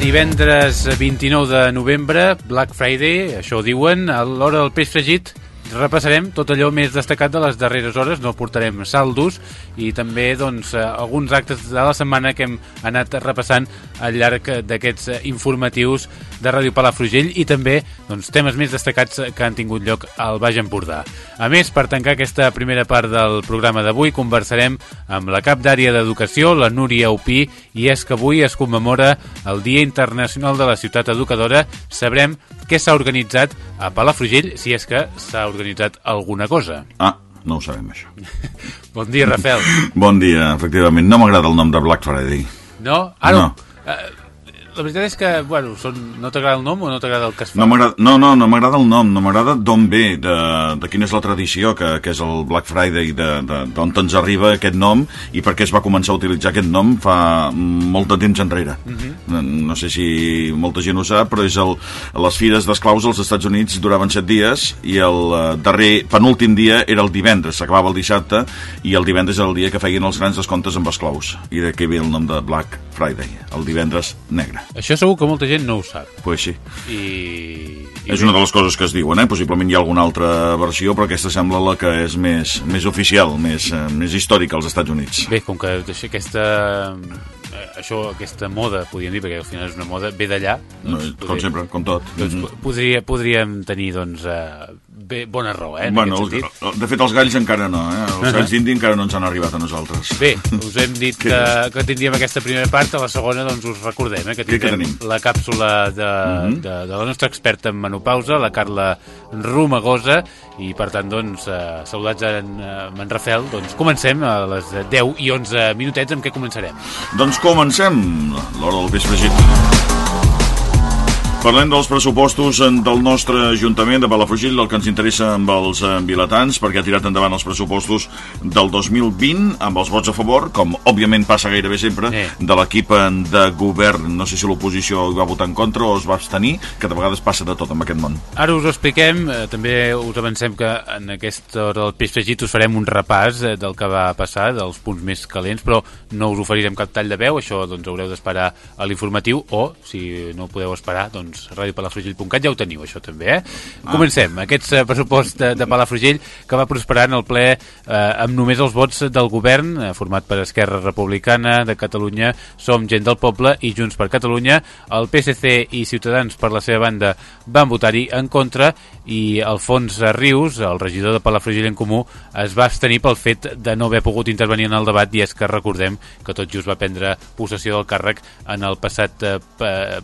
Divendres 29 de novembre, Black Friday, això ho diuen, a l'hora del peix fregit repassarem tot allò més destacat de les darreres hores, no portarem saldos i també doncs, eh, alguns actes de la setmana que hem anat repassant al llarg d'aquests eh, informatius de Ràdio Palafrugell i també doncs, temes més destacats que han tingut lloc al Baix Empordà. A més, per tancar aquesta primera part del programa d'avui, conversarem amb la cap d'àrea d'educació, la Núria Upí, i és que avui es commemora el Dia Internacional de la Ciutat Educadora. Sabrem què s'ha organitzat a Palafrugell, si és que s'ha organitzat alguna cosa. Ah, no ho sabem, això. bon dia, Rafael. bon dia, efectivament. No m'agrada el nom de Black Friday. No? Ah, no. no. Uh, la veritat és que, bueno, són, no t'agrada el nom o no t'agrada el que es fa? No, no, no, no m'agrada el nom, no m'agrada d'on ve, de, de quina és la tradició, que, que és el Black Friday, d'on ens arriba aquest nom i per què es va començar a utilitzar aquest nom fa molt de temps enrere. Uh. -huh. no, no sé si molta gent ho sap, però és el, les fires d'esclaus als Estats Units duraven set dies i el uh, darrer, penúltim dia era el divendres, s'acabava el dissabte i el divendres era el dia que feien els grans descomptes amb esclaus. I d'aquí ve el nom de Black Friday, el divendres negre. Això segur que molta gent no ho sap. Pues sí. I... I és una de les coses que es diuen, eh? Possiblement hi ha alguna altra versió, però aquesta sembla la que és més, més oficial, més, eh, més històrica als Estats Units. Bé, com que aquesta eh, això, aquesta moda, podríem dir, perquè al final és una moda, ve d'allà. Doncs, no, com sempre, com tot. Doncs, mm -hmm. podria, podríem tenir, doncs, eh, bé, bona raó, eh, bueno, el, de fet, els galls encara no, eh? Els galls d'indi encara no ens han arribat a nosaltres. Bé, us hem dit que, que tindríem aquesta primera part, a la segona, doncs, us recordem, eh, que tindrem que la càpsula de, uh -huh. de, de la nostra experta en menopausa, la Carla Romagosa, i per tant, doncs, eh, saludats en, en, en Rafel, doncs comencem a les 10 i 11 minutets amb què començarem. Doncs comencem l'hora del peix fregit. Parlem dels pressupostos del nostre Ajuntament de Palafrugell, del que ens interessa amb els eh, vilatans, perquè ha tirat endavant els pressupostos del 2020 amb els vots a favor, com òbviament passa gairebé sempre, eh. de l'equip de govern. No sé si l'oposició va votar en contra o es va abstenir, que de vegades passa de tot en aquest món. Ara us ho expliquem, eh, també us avancem que en aquesta hora del peix fregit us farem un repàs eh, del que va passar, dels punts més calents, però no us oferirem cap tall de veu, això doncs haureu d'esperar a l'informatiu o, si no podeu esperar, doncs doncs radiopalafrugell.cat ja ho teniu, això també, eh? Ah. Comencem. Aquest eh, pressupost de, de Palafrugell que va prosperar en el ple eh, amb només els vots del govern, eh, format per Esquerra Republicana de Catalunya, Som Gent del Poble i Junts per Catalunya. El PSC i Ciutadans, per la seva banda, van votar-hi en contra i Alfons Rius, el regidor de Palafrugell en Comú, es va abstenir pel fet de no haver pogut intervenir en el debat i és que recordem que tot just va prendre possessió del càrrec en el passat eh,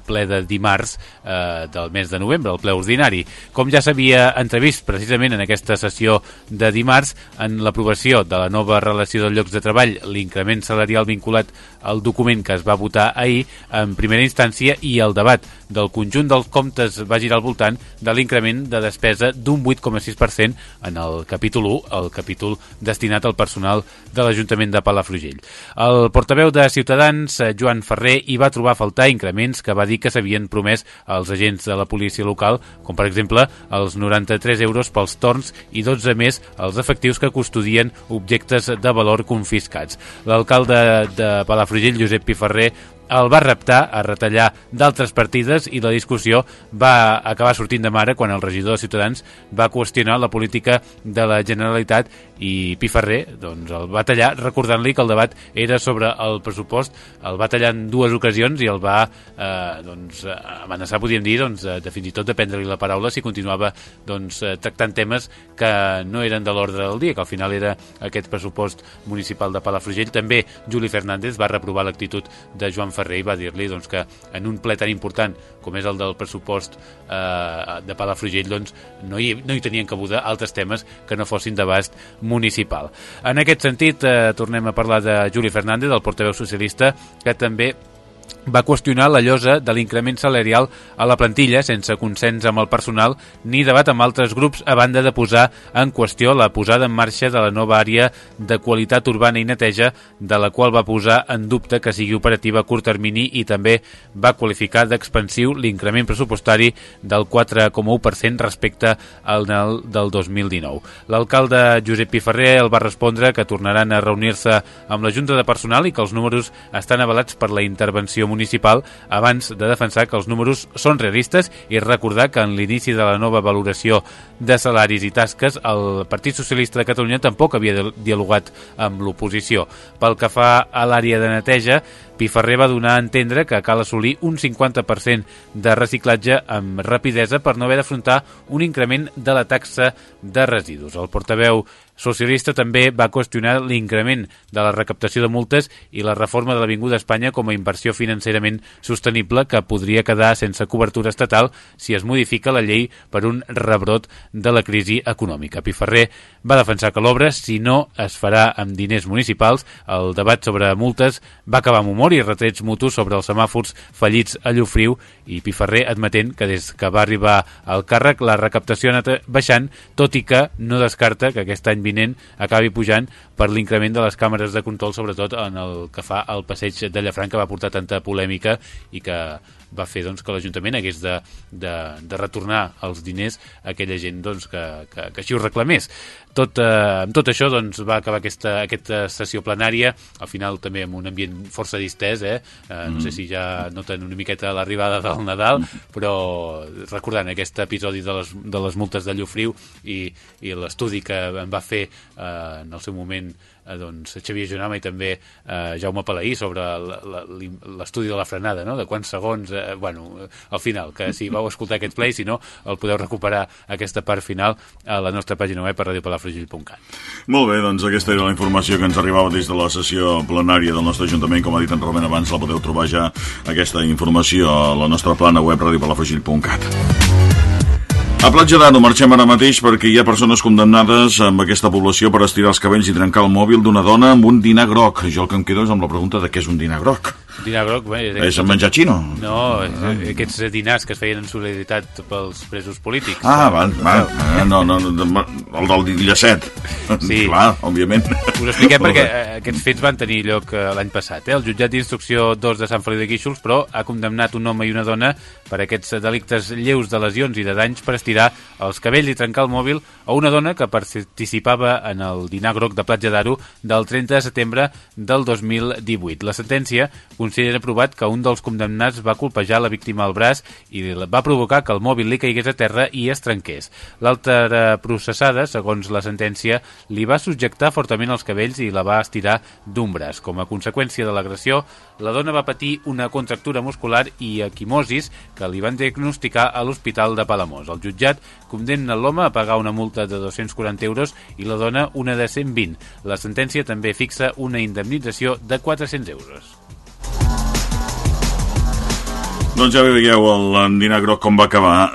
ple de dimarts eh, del mes de novembre, el ple ordinari. Com ja s'havia entrevist precisament en aquesta sessió de dimarts, en l'aprovació de la nova relació de llocs de treball, l'increment salarial vinculat al document que es va votar ahir en primera instància i el debat del conjunt dels comptes va girar al voltant de l'increment de despesa d'un 8,6% en el capítol 1, el capítol destinat al personal de l'Ajuntament de Palafrugell. El portaveu de Ciutadans, eh, Joan Ferrer, hi va trobar a faltar increments que va dir que s'havien promès als agents de la policia local, com per exemple els 93 euros pels torns i 12 més els efectius que custodien objectes de valor confiscats. L'alcalde de Palafrugell, Josep Piferrer, el va reptar a retallar d'altres partides i la discussió va acabar sortint de mare quan el regidor de Ciutadans va qüestionar la política de la Generalitat i Piferrer doncs, el va tallar recordant-li que el debat era sobre el pressupost el va tallar en dues ocasions i el va eh, doncs, amenaçar, podríem dir, doncs, de, fins i tot de prendre-li la paraula si continuava doncs, eh, tractant temes que no eren de l'ordre del dia, que al final era aquest pressupost municipal de Palafrugell. També Juli Fernández va reprovar l'actitud de Joan Ferrer i va dir-li doncs, que en un ple tan important com és el del pressupost eh, de Palafrugell doncs, no, hi, no hi tenien cabuda altres temes que no fossin d'abast municipal. En aquest sentit, eh, tornem a parlar de Juli Fernández, el portaveu socialista, que també va qüestionar la llosa de l'increment salarial a la plantilla sense consens amb el personal ni debat amb altres grups a banda de posar en qüestió la posada en marxa de la nova àrea de qualitat urbana i neteja de la qual va posar en dubte que sigui operativa a curt termini i també va qualificar d'expansiu l'increment pressupostari del 4,1% respecte al del 2019. L'alcalde Josep Piferrer el va respondre que tornaran a reunir-se amb la Junta de Personal i que els números estan avalats per la intervenció municipal abans de defensar que els números són realistes i recordar que en l'inici de la nova valoració de salaris i tasques el Partit Socialista de Catalunya tampoc havia dialogat amb l'oposició. Pel que fa a l'àrea de neteja, Piferrer va donar a entendre que cal assolir un 50% de reciclatge amb rapidesa per no haver d'afrontar un increment de la taxa de residus. El portaveu socialista també va qüestionar l'increment de la recaptació de multes i la reforma de l'Avinguda Espanya com a inversió financerament sostenible que podria quedar sense cobertura estatal si es modifica la llei per un rebrot de la crisi econòmica. Piferrer va defensar que l'obra, si no es farà amb diners municipals, el debat sobre multes va acabar amb humor i retrets mutus sobre els semàfors fallits a Llofriu i Piferrer admetent que des que va arribar al càrrec la recaptació ha anat baixant, tot i que no descarta que aquest any vinent acabi pujant per l'increment de les càmeres de control, sobretot en el que fa al passeig de Llafranc, que va portar tanta polèmica i que va fer doncs, que l'Ajuntament hagués de, de, de retornar els diners a aquella gent doncs, que, que, que així ho reclamés. Tot, eh, amb tot això doncs, va acabar aquesta, aquesta sessió plenària, al final també amb un ambient força distès, eh? eh no mm. sé si ja noten una miqueta l'arribada del Nadal, però recordant aquest episodi de les, de les multes de Llofriu i, i l'estudi que en va fer eh, en el seu moment eh, doncs, Xavier Jonama i també eh, Jaume Palaí sobre l'estudi de la frenada, no? de quants segons, eh, bueno, al final, que si vau escoltar aquest play, si no, el podeu recuperar aquesta part final a la nostra pàgina web a radiopalafrugell.cat. Molt bé, doncs aquesta era la informació que ens arribava des de la sessió plenària del nostre Ajuntament, com ha dit en Robert abans, la podeu trobar ja aquesta informació a la nostra plana web radiopalafrugell.cat. A Platja d'Aro marxem ara mateix perquè hi ha persones condemnades amb aquesta població per estirar els cabells i trencar el mòbil d'una dona amb un dinar groc. Jo el que em quedo és amb la pregunta de què és un dinar groc. Dinar groc? Bé, és, és el menjar xino? No, ah. aquests dinars que es feien en solidaritat pels presos polítics. Ah, va, va, ah, no, no, no, el del llacet. Sí. Clar, òbviament. Us expliquem perquè eh, aquests fets van tenir lloc eh, l'any passat. Eh? El jutjat d'instrucció 2 de Sant Feliu de Guíxols, però ha condemnat un home i una dona per aquests delictes lleus de lesions i de danys per estirar tirar els cabells i trencar el mòbil a una dona que participava en el dinar groc de Platja d'Aro del 30 de setembre del 2018. La sentència considera provat que un dels condemnats va colpejar la víctima al braç i va provocar que el mòbil li caigués a terra i es trenqués. L'altra processada, segons la sentència, li va subjectar fortament els cabells i la va estirar d'un braç. Com a conseqüència de l'agressió, la dona va patir una contractura muscular i equimosis que li van diagnosticar a l'Hospital de Palamós. El jutjat condemna l'home a pagar una multa de 240 euros i la dona una de 120. La sentència també fixa una indemnització de 400 euros. Doncs ja veieu el dinar groc com va acabar.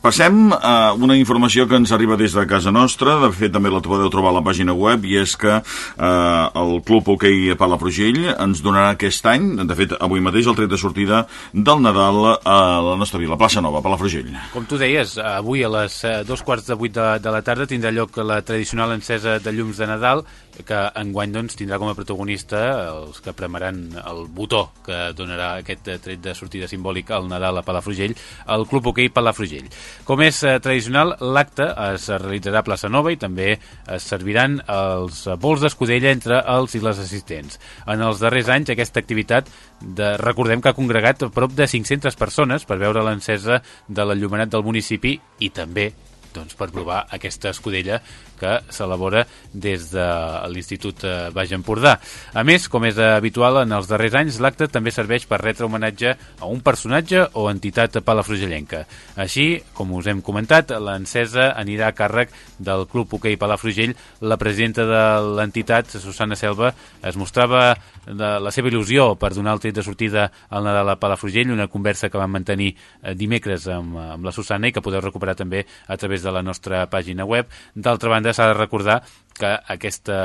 Passem a una informació que ens arriba des de casa nostra, de fet també la podeu trobar a la pàgina web, i és que eh, el Club Hoquei Palafrugell ens donarà aquest any, de fet avui mateix, el tret de sortida del Nadal a la nostra vila, plaça Nova, Palafrugell. Com tu deies, avui a les eh, dos quarts de vuit de, de la tarda tindrà lloc la tradicional encesa de llums de Nadal, que enguany doncs, tindrà com a protagonista els que premaran el botó que donarà aquest tret de sortida simbòlic al Nadal a Palafrugell, el Club Hoquei Palafrugell. Com és eh, tradicional, l'acte es realitzarà a Plaça Nova i també es serviran els vols d'escudella entre els i les assistents. En els darrers anys, aquesta activitat de, recordem que ha congregat prop de 500 persones per veure l'encesa de l'enllumenat del municipi i també doncs, per provar aquesta escudella que s'elabora des de l'Institut eh, Baix Empordà. A més, com és habitual en els darrers anys, l'acte també serveix per retre homenatge a un personatge o entitat palafrugellenca. Així, com us hem comentat, l'encesa anirà a càrrec del Club Hoquei Palafrugell. La presidenta de l'entitat, Susana Selva, es mostrava de la seva il·lusió per donar el tret de sortida al Nadal a Palafrugell, una conversa que vam mantenir eh, dimecres amb, amb la Susana i que podeu recuperar també a través de la nostra pàgina web. D'altra banda, s'ha de recordar que aquesta,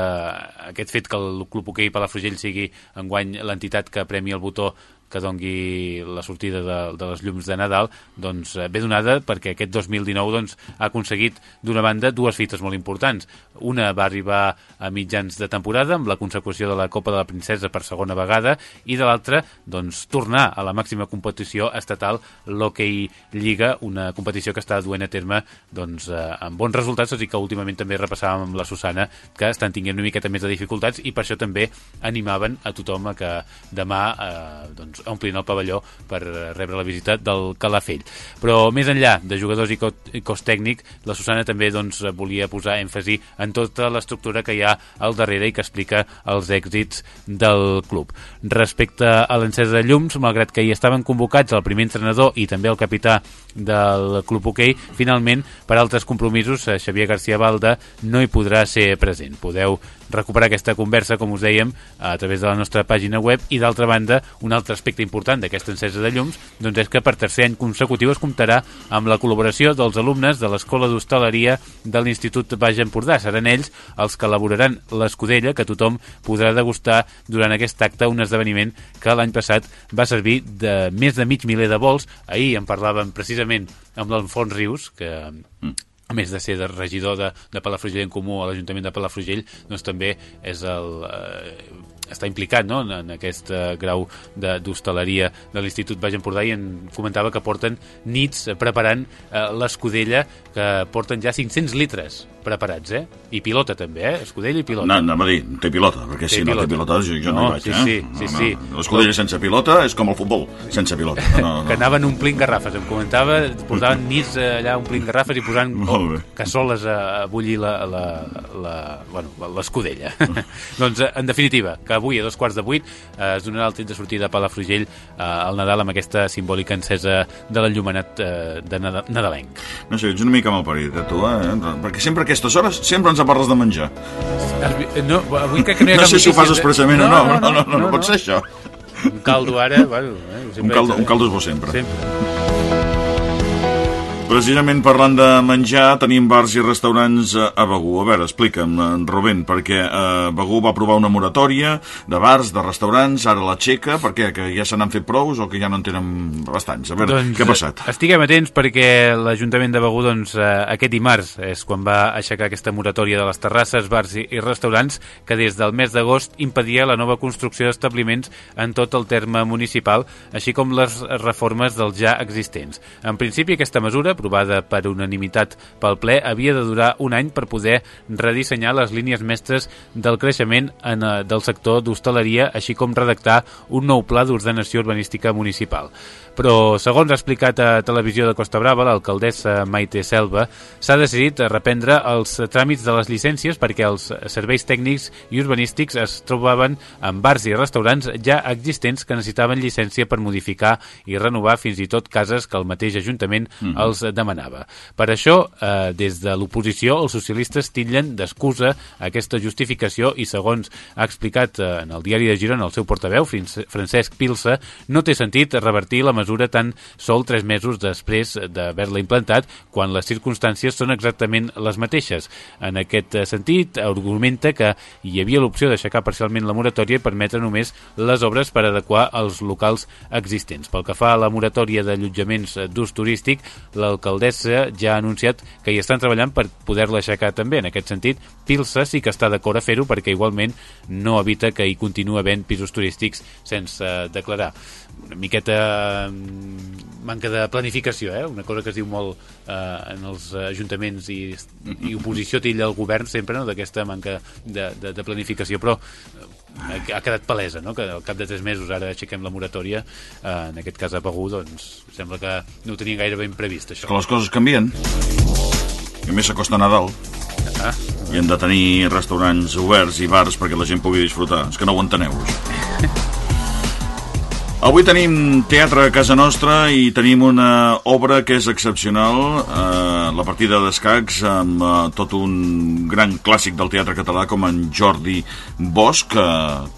aquest fet que el Club Hoquei Palafrugell sigui enguany l'entitat que premi el botó que dongui la sortida de, de les llums de Nadal doncs, eh, ve donada perquè aquest 2019 doncs, ha aconseguit d'una banda dues fites molt importants. Una va arribar a mitjans de temporada amb la consecució de la Copa de la Princesa per segona vegada i de l'altra doncs, tornar a la màxima competició estatal l'Hockey Lliga, una competició que està duent a terme doncs, eh, amb bons resultats, tot i que últimament també repassàvem amb la Susana que estan tinguent una miqueta més de dificultats i per això també animaven a tothom a que demà eh, doncs, doncs, omplint el pavelló per rebre la visita del Calafell. Però més enllà de jugadors i, i cos tècnic, la Susana també doncs, volia posar èmfasi en tota l'estructura que hi ha al darrere i que explica els èxits del club. Respecte a l'encesa de llums, malgrat que hi estaven convocats el primer entrenador i també el capità del Club Hoquei, finalment, per altres compromisos, eh, Xavier García Balda no hi podrà ser present. Podeu recuperar aquesta conversa, com us dèiem, a través de la nostra pàgina web i d'altra banda, un altre aspecte important d'aquesta encesa de llums doncs és que per tercer any consecutiu es comptarà amb la col·laboració dels alumnes de l'Escola d'Hostaleria de l'Institut Baix Empordà. Seran ells els que elaboraran l'escudella que tothom podrà degustar durant aquest acte, un esdeveniment que l'any passat va servir de més de mig miler de vols. Ahir en parlàvem precisament amb l'Alfons Rius, que mm a més de ser de regidor de, de Palafrugell en Comú a l'Ajuntament de Palafrugell, doncs també és el, eh, està implicat no? en, en aquest uh, grau d'hostaleria de, de l'Institut Baix Empordà i en comentava que porten nits preparant uh, l'escudella que porten ja 500 litres preparats, eh? I pilota també, eh? Escudella i pilota. No, no, va dir, té pilota, perquè té si pilota. no té pilota jo, jo no, no hi vaig, sí, eh? Sí, sí, no, sí. No. L'escudella sense pilota és com el futbol, sense pilota. No, no. que anaven omplint garrafes, em comentava, portaven nits allà omplint garrafes i posant cassoles a, a bullir l'escudella. La, la, bueno, doncs, en definitiva, que avui a dos quarts de vuit eh, es donarà el tret de sortida a Palafrugell eh, al Nadal amb aquesta simbòlica encesa de l'enllumenat eh, de nadalenc. No sé, ets una mica malparit, eh, tu, eh? Perquè sempre a aquestes hores sempre ens parles de menjar. No, avui crec que no hi ha no sé si ho fas expressament no, o no, no, no, no, no, no, no, no, pot ser això. Un caldo ara, bueno... Eh, un, caldo, un caldo és bo sempre. Sempre. Precisament parlant de menjar, tenim bars i restaurants a Begú. A veure, explica'm, Rubén, perquè eh, Begú va aprovar una moratòria de bars, de restaurants, ara la xeca, per què? Que ja se n'han fet prous o que ja no en tenen bastants? A veure, doncs, què ha passat? Estiguem atents perquè l'Ajuntament de Begú, doncs, eh, aquest dimarts és quan va aixecar aquesta moratòria de les terrasses, bars i, i restaurants que des del mes d'agost impedia la nova construcció d'establiments en tot el terme municipal, així com les reformes dels ja existents. En principi, aquesta mesura aprovada per unanimitat pel ple, havia de durar un any per poder redissenyar les línies mestres del creixement en, eh, del sector d'hostaleria, així com redactar un nou pla d'ordenació urbanística municipal però segons ha explicat a Televisió de Costa Brava l'alcaldessa Maite Selva, s'ha decidit reprendre els tràmits de les llicències perquè els serveis tècnics i urbanístics es trobaven en bars i restaurants ja existents que necessitaven llicència per modificar i renovar fins i tot cases que el mateix Ajuntament mm -hmm. els demanava. Per això, eh, des de l'oposició, els socialistes titllen d'excusa aquesta justificació i, segons ha explicat eh, en el diari de Girona el seu portaveu, Francesc Pilsa, no té sentit revertir la mesura mesura tan sol tres mesos després d'haver-la implantat, quan les circumstàncies són exactament les mateixes. En aquest sentit, argumenta que hi havia l'opció d'aixecar parcialment la moratòria i permetre només les obres per adequar els locals existents. Pel que fa a la moratòria d'allotjaments d'ús turístic, la l'alcaldessa ja ha anunciat que hi estan treballant per poder-la aixecar també. En aquest sentit, Pilsa sí que està d'acord a fer-ho perquè igualment no evita que hi continua havent pisos turístics sense declarar. Una miqueta manca de planificació, eh? una cosa que es diu molt eh, en els ajuntaments i, i oposició tilla el govern sempre no? d'aquesta manca de, de, de planificació, però eh, ha quedat palesa, no? que al cap de tres mesos ara aixequem la moratòria, eh, en aquest cas a Pagú, doncs sembla que no ho tenien gaire ben previst, això. Que les coses canvien. I a més s'acosta Nadal. Ah, I hem de tenir restaurants oberts i bars perquè la gent pugui disfrutar. És que no ho enteneu. Avui tenim teatre a casa nostra i tenim una obra que és excepcional, eh, la partida d'escacs amb eh, tot un gran clàssic del teatre català com en Jordi Bosch, que,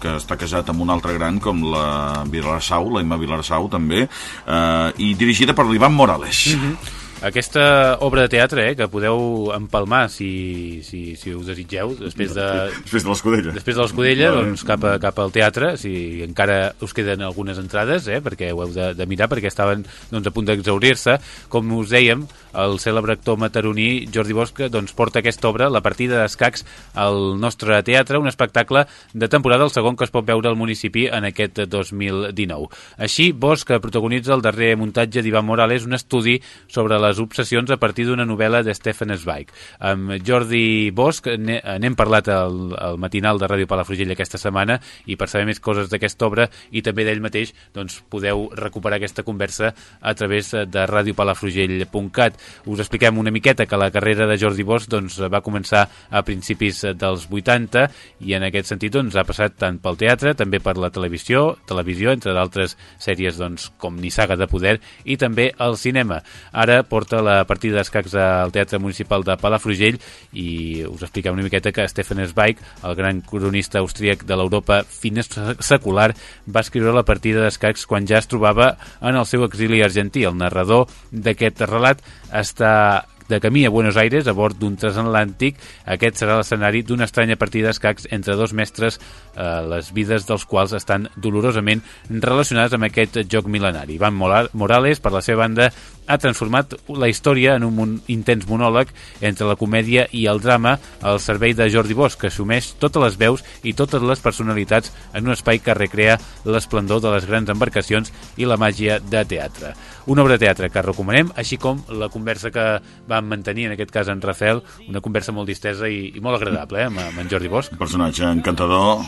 que està casat amb un altre gran com la Vilarsau, la Imma Vilarsau també, eh, i dirigida per l'Ivan Morales. Mm -hmm. Aquesta obra de teatre, eh, que podeu empalmar si, si, si us desitgeu, després de... Després de l'Escudella. Després de l'Escudella, doncs cap, a, cap al teatre, si encara us queden algunes entrades, eh, perquè ho heu de, de mirar, perquè estaven doncs, a punt d'exaurir-se. Com us dèiem, el cèlebre actor mataroní Jordi Bosch doncs, porta aquesta obra, la partida d'escacs, al nostre teatre, un espectacle de temporada, el segon que es pot veure al municipi en aquest 2019. Així, Bosch protagonitza el darrer muntatge d'Ivan Morales, un estudi sobre les obsessions a partir d'una novel·la de Stephen Zweig. Amb Jordi Bosch n'hem parlat al, al matinal de Ràdio Palafrugell aquesta setmana i per saber més coses d'aquesta obra i també d'ell mateix doncs, podeu recuperar aquesta conversa a través de radiopalafrugell.cat. Us expliquem una miqueta que la carrera de Jordi Bosch doncs, va començar a principis dels 80 i en aquest sentit doncs, ha passat tant pel teatre, també per la televisió, televisió entre d'altres sèries doncs, com Nissaga de Poder i també el cinema. Ara porta la partida d'escacs al Teatre Municipal de Palafrugell i us expliquem una miqueta que Stefan Zweig, el gran cronista austríac de l'Europa fina secular, va escriure la partida d'escacs quan ja es trobava en el seu exili argentí. El narrador d'aquest relat està de camí a Buenos Aires a bord d'un transatlàntic. Aquest serà l'escenari d'una estranya partida d'escacs entre dos mestres, eh, les vides dels quals estan dolorosament relacionades amb aquest joc mil·lenari. Ivan Morales, per la seva banda, ha transformat la història en un intens monòleg entre la comèdia i el drama al servei de Jordi Bosch, que assumeix totes les veus i totes les personalitats en un espai que recrea l'esplendor de les grans embarcacions i la màgia de teatre. Una obra de teatre que recomanem, així com la conversa que vam mantenir, en aquest cas en Rafael, una conversa molt distesa i, i molt agradable, eh, amb, en Jordi Bosch. Un personatge encantador,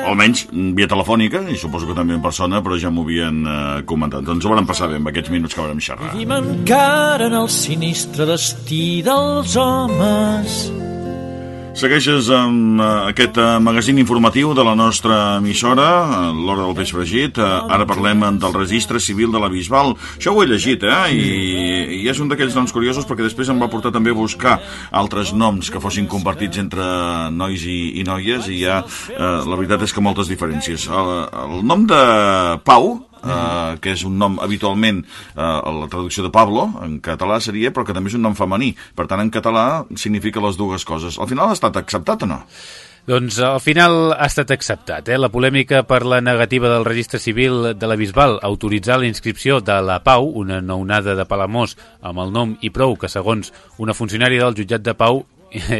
almenys via telefònica, i suposo que també en persona, però ja m'ho havien eh, comentat. Doncs ho vam passar bé amb aquests minuts que vam xerrar. Vivim encara en el sinistre destí dels homes Segueixes amb uh, aquest uh, magazín informatiu de la nostra emissora, uh, l'Hora del Peix Fregit. Ara parlem del registre civil de la Bisbal. Això ho he llegit, eh? I, i és un d'aquells noms curiosos perquè després em va portar també a buscar altres noms que fossin compartits entre nois i, i noies i ha, uh, la veritat és que moltes diferències. El, el nom de Pau, eh, que és un nom habitualment eh, la traducció de Pablo, en català seria, però que també és un nom femení. Per tant, en català significa les dues coses. Al final ha estat acceptat o no? Doncs al final ha estat acceptat. Eh? La polèmica per la negativa del registre civil de la Bisbal a autoritzar la inscripció de la Pau, una nounada de Palamós amb el nom i prou que, segons una funcionària del jutjat de Pau,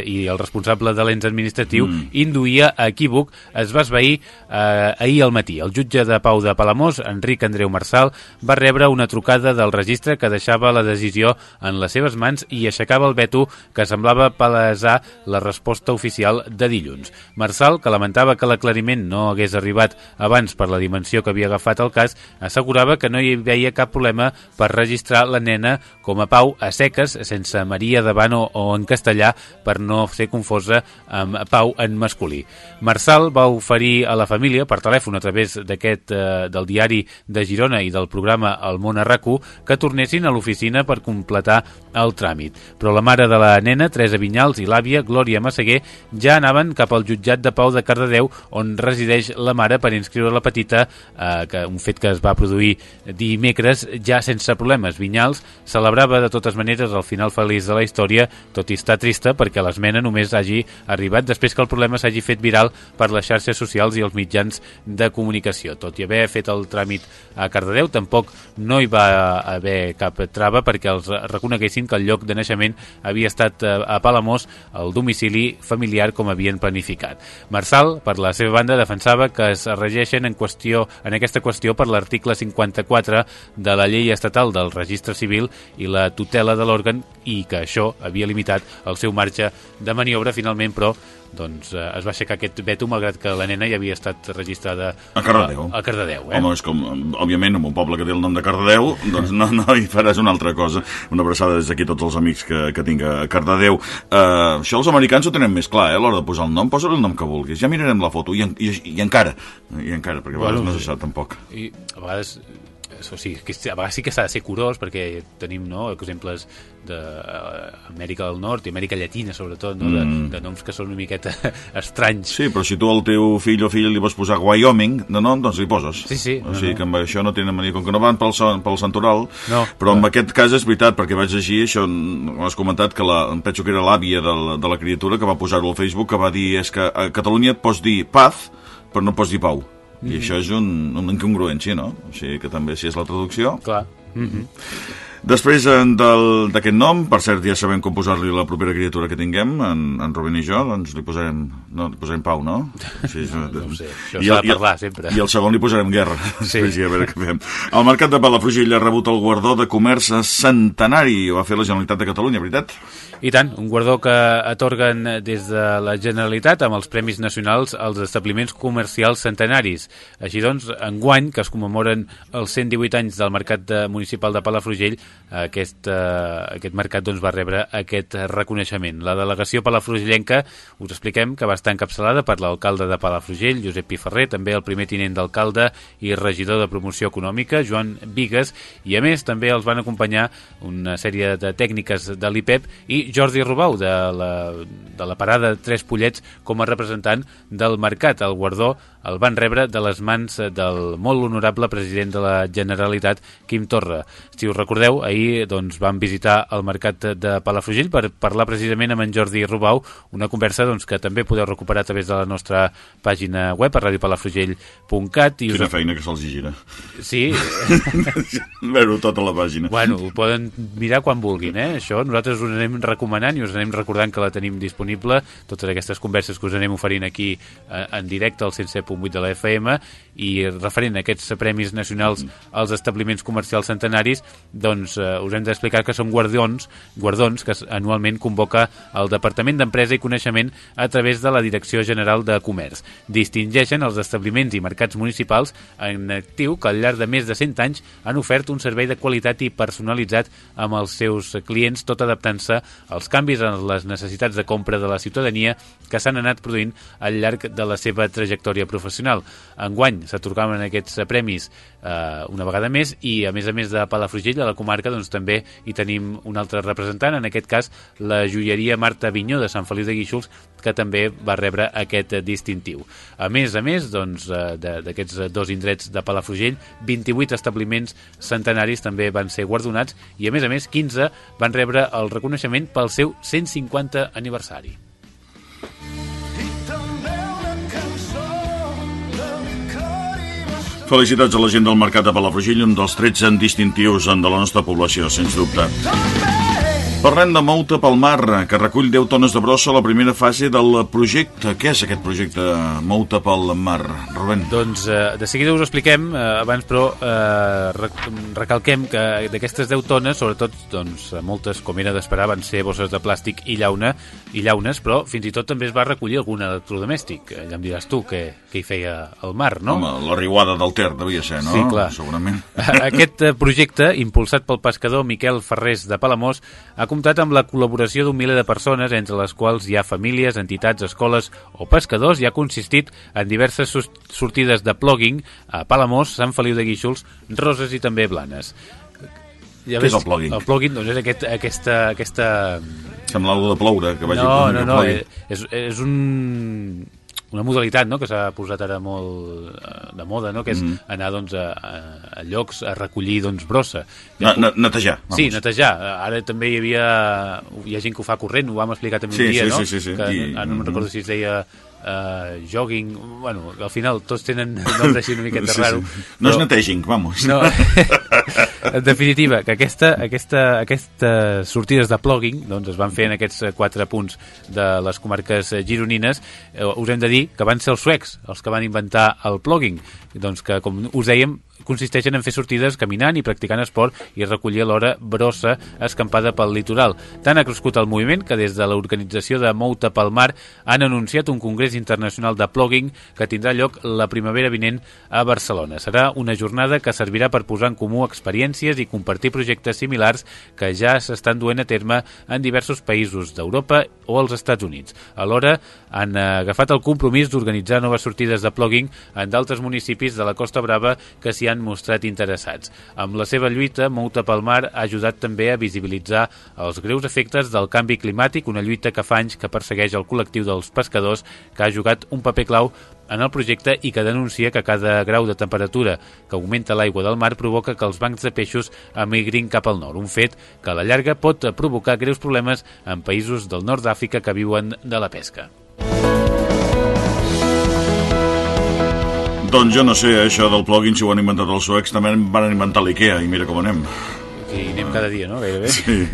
i el responsable de l'ens administratiu mm. induïa a equívoc es va esvair eh, ahir al matí. El jutge de Pau de Palamós, Enric Andreu Marçal, va rebre una trucada del registre que deixava la decisió en les seves mans i aixecava el veto que semblava palesar la resposta oficial de dilluns. Marçal, que lamentava que l'aclariment no hagués arribat abans per la dimensió que havia agafat el cas, assegurava que no hi veia cap problema per registrar la nena com a Pau a seques, sense Maria davant o, o en castellà, per no ser confosa amb Pau en masculí. Marçal va oferir a la família per telèfon a través d'aquest eh, del diari de Girona i del programa El món a rac que tornessin a l'oficina per completar el tràmit. Però la mare de la nena, Teresa Vinyals, i l'àvia, Glòria Massaguer, ja anaven cap al jutjat de Pau de Cardedeu, on resideix la mare per inscriure la petita, eh, que un fet que es va produir dimecres ja sense problemes. Vinyals celebrava de totes maneres el final feliç de la història, tot i estar trista perquè perquè l'esmena només hagi arribat després que el problema s'hagi fet viral per les xarxes socials i els mitjans de comunicació. Tot i haver fet el tràmit a Cardedeu, tampoc no hi va haver cap trava perquè els reconeguessin que el lloc de naixement havia estat eh, a Palamós el domicili familiar com havien planificat. Marçal, per la seva banda, defensava que es regeixen en, qüestió, en aquesta qüestió per l'article 54 de la llei estatal del registre civil i la tutela de l'òrgan i que això havia limitat el seu marge de maniobra finalment, però doncs eh, es va aixecar aquest veto malgrat que la nena ja havia estat registrada A Cardedeu. A, a Cardedeu, eh? Home, és com, òbviament, en un poble que té el nom de Cardedeu, doncs no, no hi faràs una altra cosa. Una abraçada des d'aquí tots els amics que, que tinc a Cardedeu. Uh, això els americans ho tenen més clar, eh? A l'hora de posar el nom, posa el nom que vulguis. Ja mirarem la foto. I, en, i, i encara, i encara, perquè a vegades Bueno, no se sap tampoc. I a vegades o sigui, que a vegades sí que s'ha de ser curós perquè tenim no, exemples d'Amèrica del Nord i Amèrica Llatina sobretot, no? de, Mm. de noms que són una miqueta estranys Sí, però si tu al teu fill o fill li vols posar Wyoming de nom, doncs li poses. Sí, sí, O sigui no. que amb això no tenen mania, com que no van pel, pel santoral, No, però en aquest cas és veritat, perquè vaig llegir això, has comentat, que la, em penso que era l'àvia de, la- de la criatura que va posar-ho al Facebook, que va dir, és que a Catalunya et pots dir paz, però no pots dir pau. I això és un, una incongruència, no? O sigui que també, si és la traducció... clar mm -hmm. Després eh, del- d'aquest nom, per cert, ja sabem com posar-li la propera criatura que tinguem, en, en Rubén i jo, doncs li posarem, no, li posarem Pau, no? Sí, no, ho sé, això s'ha de parlar sempre. I el segon li posarem Guerra. Sí. sí a veure què fem. El Mercat de Palafrugell ha rebut el guardó de comerç centenari, ho va fer la Generalitat de Catalunya, veritat? I tant, un guardó que atorguen des de la Generalitat amb els Premis Nacionals als establiments comercials centenaris. Així doncs, enguany, que es commemoren els 118 anys del Mercat de, Municipal de Palafrugell, aquest, eh, aquest mercat doncs, va rebre aquest reconeixement. La delegació palafrugellenca, us expliquem que va estar encapçalada per l'alcalde de Palafrugell, Josep Piferrer, també el primer tinent d'alcalde i regidor de promoció econòmica, Joan Vigues, i a més també els van acompanyar una sèrie de tècniques de l'IPEP i Jordi Rubau, de la, de la parada Tres Pollets, com a representant del mercat. El guardó el van rebre de les mans del molt honorable president de la Generalitat, Quim Torra. Si us recordeu, ahir doncs, vam visitar el mercat de Palafrugell per parlar precisament amb en Jordi Rubau, una conversa doncs, que també podeu recuperar a través de la nostra pàgina web, a radiopalafrugell.cat. I Quina us... feina que se'ls gira. Sí, Veure tota la pàgina. Bueno, ho poden mirar quan vulguin, eh? Això nosaltres us anem recomanant i us anem recordant que la tenim disponible, totes aquestes converses que us anem oferint aquí eh, en directe al 107.8 de la FM i referent a aquests premis nacionals als establiments comercials centenaris, doncs eh, us hem d'explicar que són guardons, guardons que anualment convoca el Departament d'Empresa i Coneixement a través de la Direcció General de Comerç. Distingeixen els establiments i mercats municipals en actiu que al llarg de més de 100 anys han ofert un servei de qualitat i personalitzat amb els seus clients, tot adaptant-se als canvis en les necessitats de compra de la ciutadania que s'han anat produint al llarg de la seva trajectòria professional. Enguany s'atorgaven aquests premis eh, una vegada més i a més a més de Palafrugell, a la comarca doncs, també hi tenim un altre representant, en aquest cas la joieria Marta Vinyó de Sant Feliu de Guíxols, que també va rebre aquest distintiu. A més a més doncs, eh, d'aquests dos indrets de Palafrugell, 28 establiments centenaris també van ser guardonats i a més a més 15 van rebre el reconeixement pel seu 150 aniversari. Felicitats a la gent del Mercat de Palafrugell, un dels 13 distintius de la nostra població, sens dubte. Parlem de Mouta pel Mar, que recull 10 tones de brossa a la primera fase del projecte. Què és aquest projecte Mouta pel Mar, Rubén? Doncs eh, de seguida us expliquem, eh, abans però eh, rec recalquem que d'aquestes 10 tones, sobretot doncs, moltes, com era d'esperar, van ser bosses de plàstic i llauna, i llaunes, però fins i tot també es va recollir algun electrodomèstic. Ja em diràs tu què, què hi feia el mar, no? Home, la riuada del Ter devia ser, no? Sí, clar. Segurament. Aquest eh, projecte, impulsat pel pescador Miquel Ferrés de Palamós, ha comptat amb la col·laboració d'un miler de persones, entre les quals hi ha famílies, entitats, escoles o pescadors, i ha consistit en diverses sortides de plugging a Palamós, Sant Feliu de Guíxols, Roses i també Blanes. Ja Què és el plugging? El plugging doncs, és aquest, aquesta, aquesta... Sembla algo de ploure, que vagi No, no, no, eh, és, és un una modalitat no? que s'ha posat ara molt eh, de moda, no? que és Mm. anar doncs, a, a, llocs a recollir doncs, brossa. Ne ne netejar. Vamos. Sí, netejar. Ara també hi havia... Hi ha gent que ho fa corrent, ho vam explicar també Sí, un dia, sí, no? sí, sí, sí. Que I- no me'n Mhm. recordo si es deia uh, jogging... Bueno, al final tots tenen noms així una miqueta Sí, sí. raro. No és però- netaging, vamos. no. en definitiva, que aquesta, aquesta, aquestes sortides de plugging doncs, es van fer en aquests eh, quatre punts de les comarques eh, gironines. Eh, us hem de dir que van ser els suecs els que van inventar el plugging, doncs que, com us dèiem, consisteixen en fer sortides caminant i practicant esport i recollir alhora brossa escampada pel litoral. Tant ha crescut el moviment que des de l'organització de Mouta pel Mar han anunciat un congrés internacional de plugging que tindrà lloc la primavera vinent a Barcelona. Serà una jornada que servirà per posar en comú experiències i compartir projectes similars que ja s'estan duent a terme en diversos països d'Europa o als Estats Units. Alhora, han agafat el compromís d'organitzar noves sortides de plugging en d'altres municipis de la Costa Brava que s'hi han mostrat interessats. Amb la seva lluita, Mouta pel Mar ha ajudat també a visibilitzar els greus efectes del canvi climàtic, una lluita que fa anys que persegueix el col·lectiu dels pescadors que ha jugat un paper clau en el projecte i que denuncia que cada grau de temperatura que augmenta l'aigua del mar provoca que els bancs de peixos emigrin cap al nord, un fet que a la llarga pot provocar greus problemes en països del nord d'Àfrica que viuen de la pesca. Doncs jo no sé, això del plugin, si ho han inventat els suecs, també van inventar l'IKEA, i mira com anem. I anem cada dia, no? Gairebé. Sí.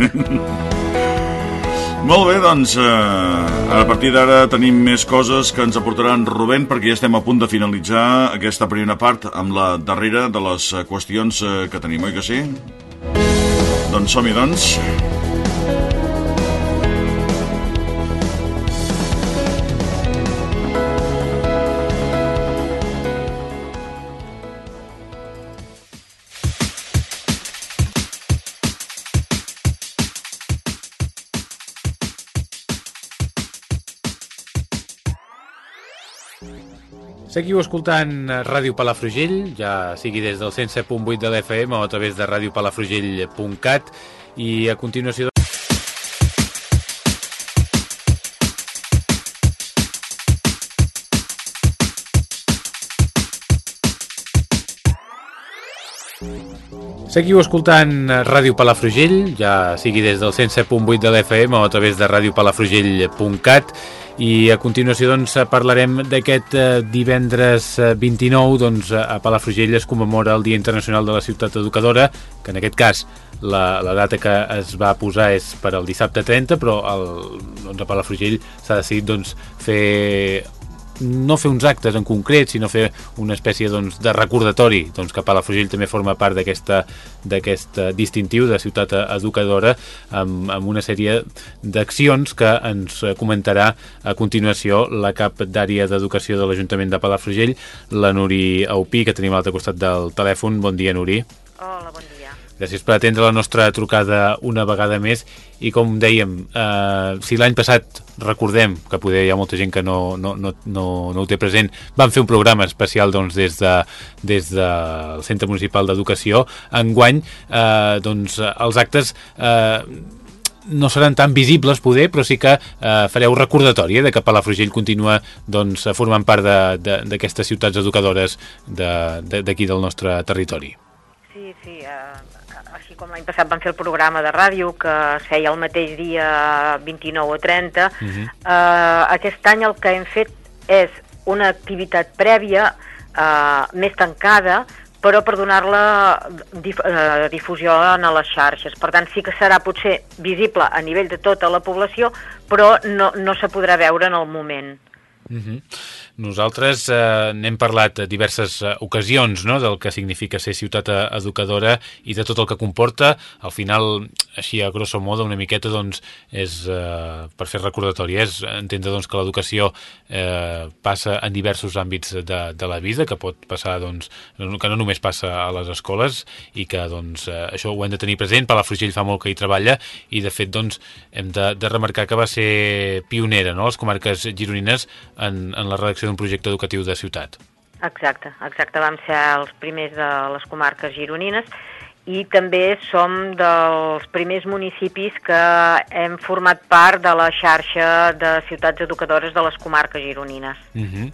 Molt bé, doncs, eh, a partir d'ara tenim més coses que ens aportaran Rubén, perquè ja estem a punt de finalitzar aquesta primera part amb la darrera de les eh, qüestions eh, que tenim, oi que sí? Doncs som-hi, doncs. Seguiu escoltant Ràdio Palafrugell, ja sigui des del 107.8 de l'FM o a través de radiopalafrugell.cat i a continuació... Seguiu escoltant Ràdio Palafrugell, ja sigui des del 107.8 de l'FM o a través de radiopalafrugell.cat i a continuació doncs, parlarem d'aquest eh, divendres eh, 29 doncs, a Palafrugell es commemora el Dia Internacional de la Ciutat Educadora que en aquest cas la, la data que es va posar és per al dissabte 30 però el, doncs, a Palafrugell s'ha decidit doncs, fer no fer uns actes en concret, sinó fer una espècie doncs, de recordatori, doncs, que Palafrugell també forma part d'aquest distintiu de ciutat educadora amb, amb una sèrie d'accions que ens comentarà a continuació la cap d'àrea d'educació de l'Ajuntament de Palafrugell, la Nuri Aupí, que tenim a l'altre costat del telèfon. Bon dia, Nuri. Hola, bon dia. Gràcies per atendre la nostra trucada una vegada més i com dèiem, eh, si l'any passat recordem que poder hi ha molta gent que no, no, no, no, no ho té present, vam fer un programa especial doncs, des, de, des del Centre Municipal d'Educació. Enguany, eh, doncs, els actes eh, no seran tan visibles, poder, però sí que eh, fareu recordatori eh, de que Palafrugell continua doncs, formant part d'aquestes ciutats educadores d'aquí de, de, del nostre territori. Sí, sí, eh, com l'any passat vam fer el programa de ràdio que es feia el mateix dia 29 o 30, uh -huh. eh, aquest any el que hem fet és una activitat prèvia eh, més tancada però per donar-la dif eh, difusió en les xarxes. Per tant, sí que serà potser visible a nivell de tota la població, però no, no se podrà veure en el moment. Uh -huh. Nosaltres eh, n'hem parlat a diverses eh, ocasions no? del que significa ser ciutat educadora i de tot el que comporta. Al final, així a grosso modo, una miqueta doncs, és eh, per fer recordatori, és entendre doncs, que l'educació eh, passa en diversos àmbits de, de la vida, que pot passar, doncs, que no només passa a les escoles i que doncs, eh, això ho hem de tenir present. Palafrugell fa molt que hi treballa i, de fet, doncs, hem de, de remarcar que va ser pionera no? les comarques gironines en, en la redacció d'un projecte educatiu de ciutat. Exacte, exacte. Vam ser els primers de les comarques gironines i també som dels primers municipis que hem format part de la xarxa de ciutats educadores de les comarques gironines. Uh -huh.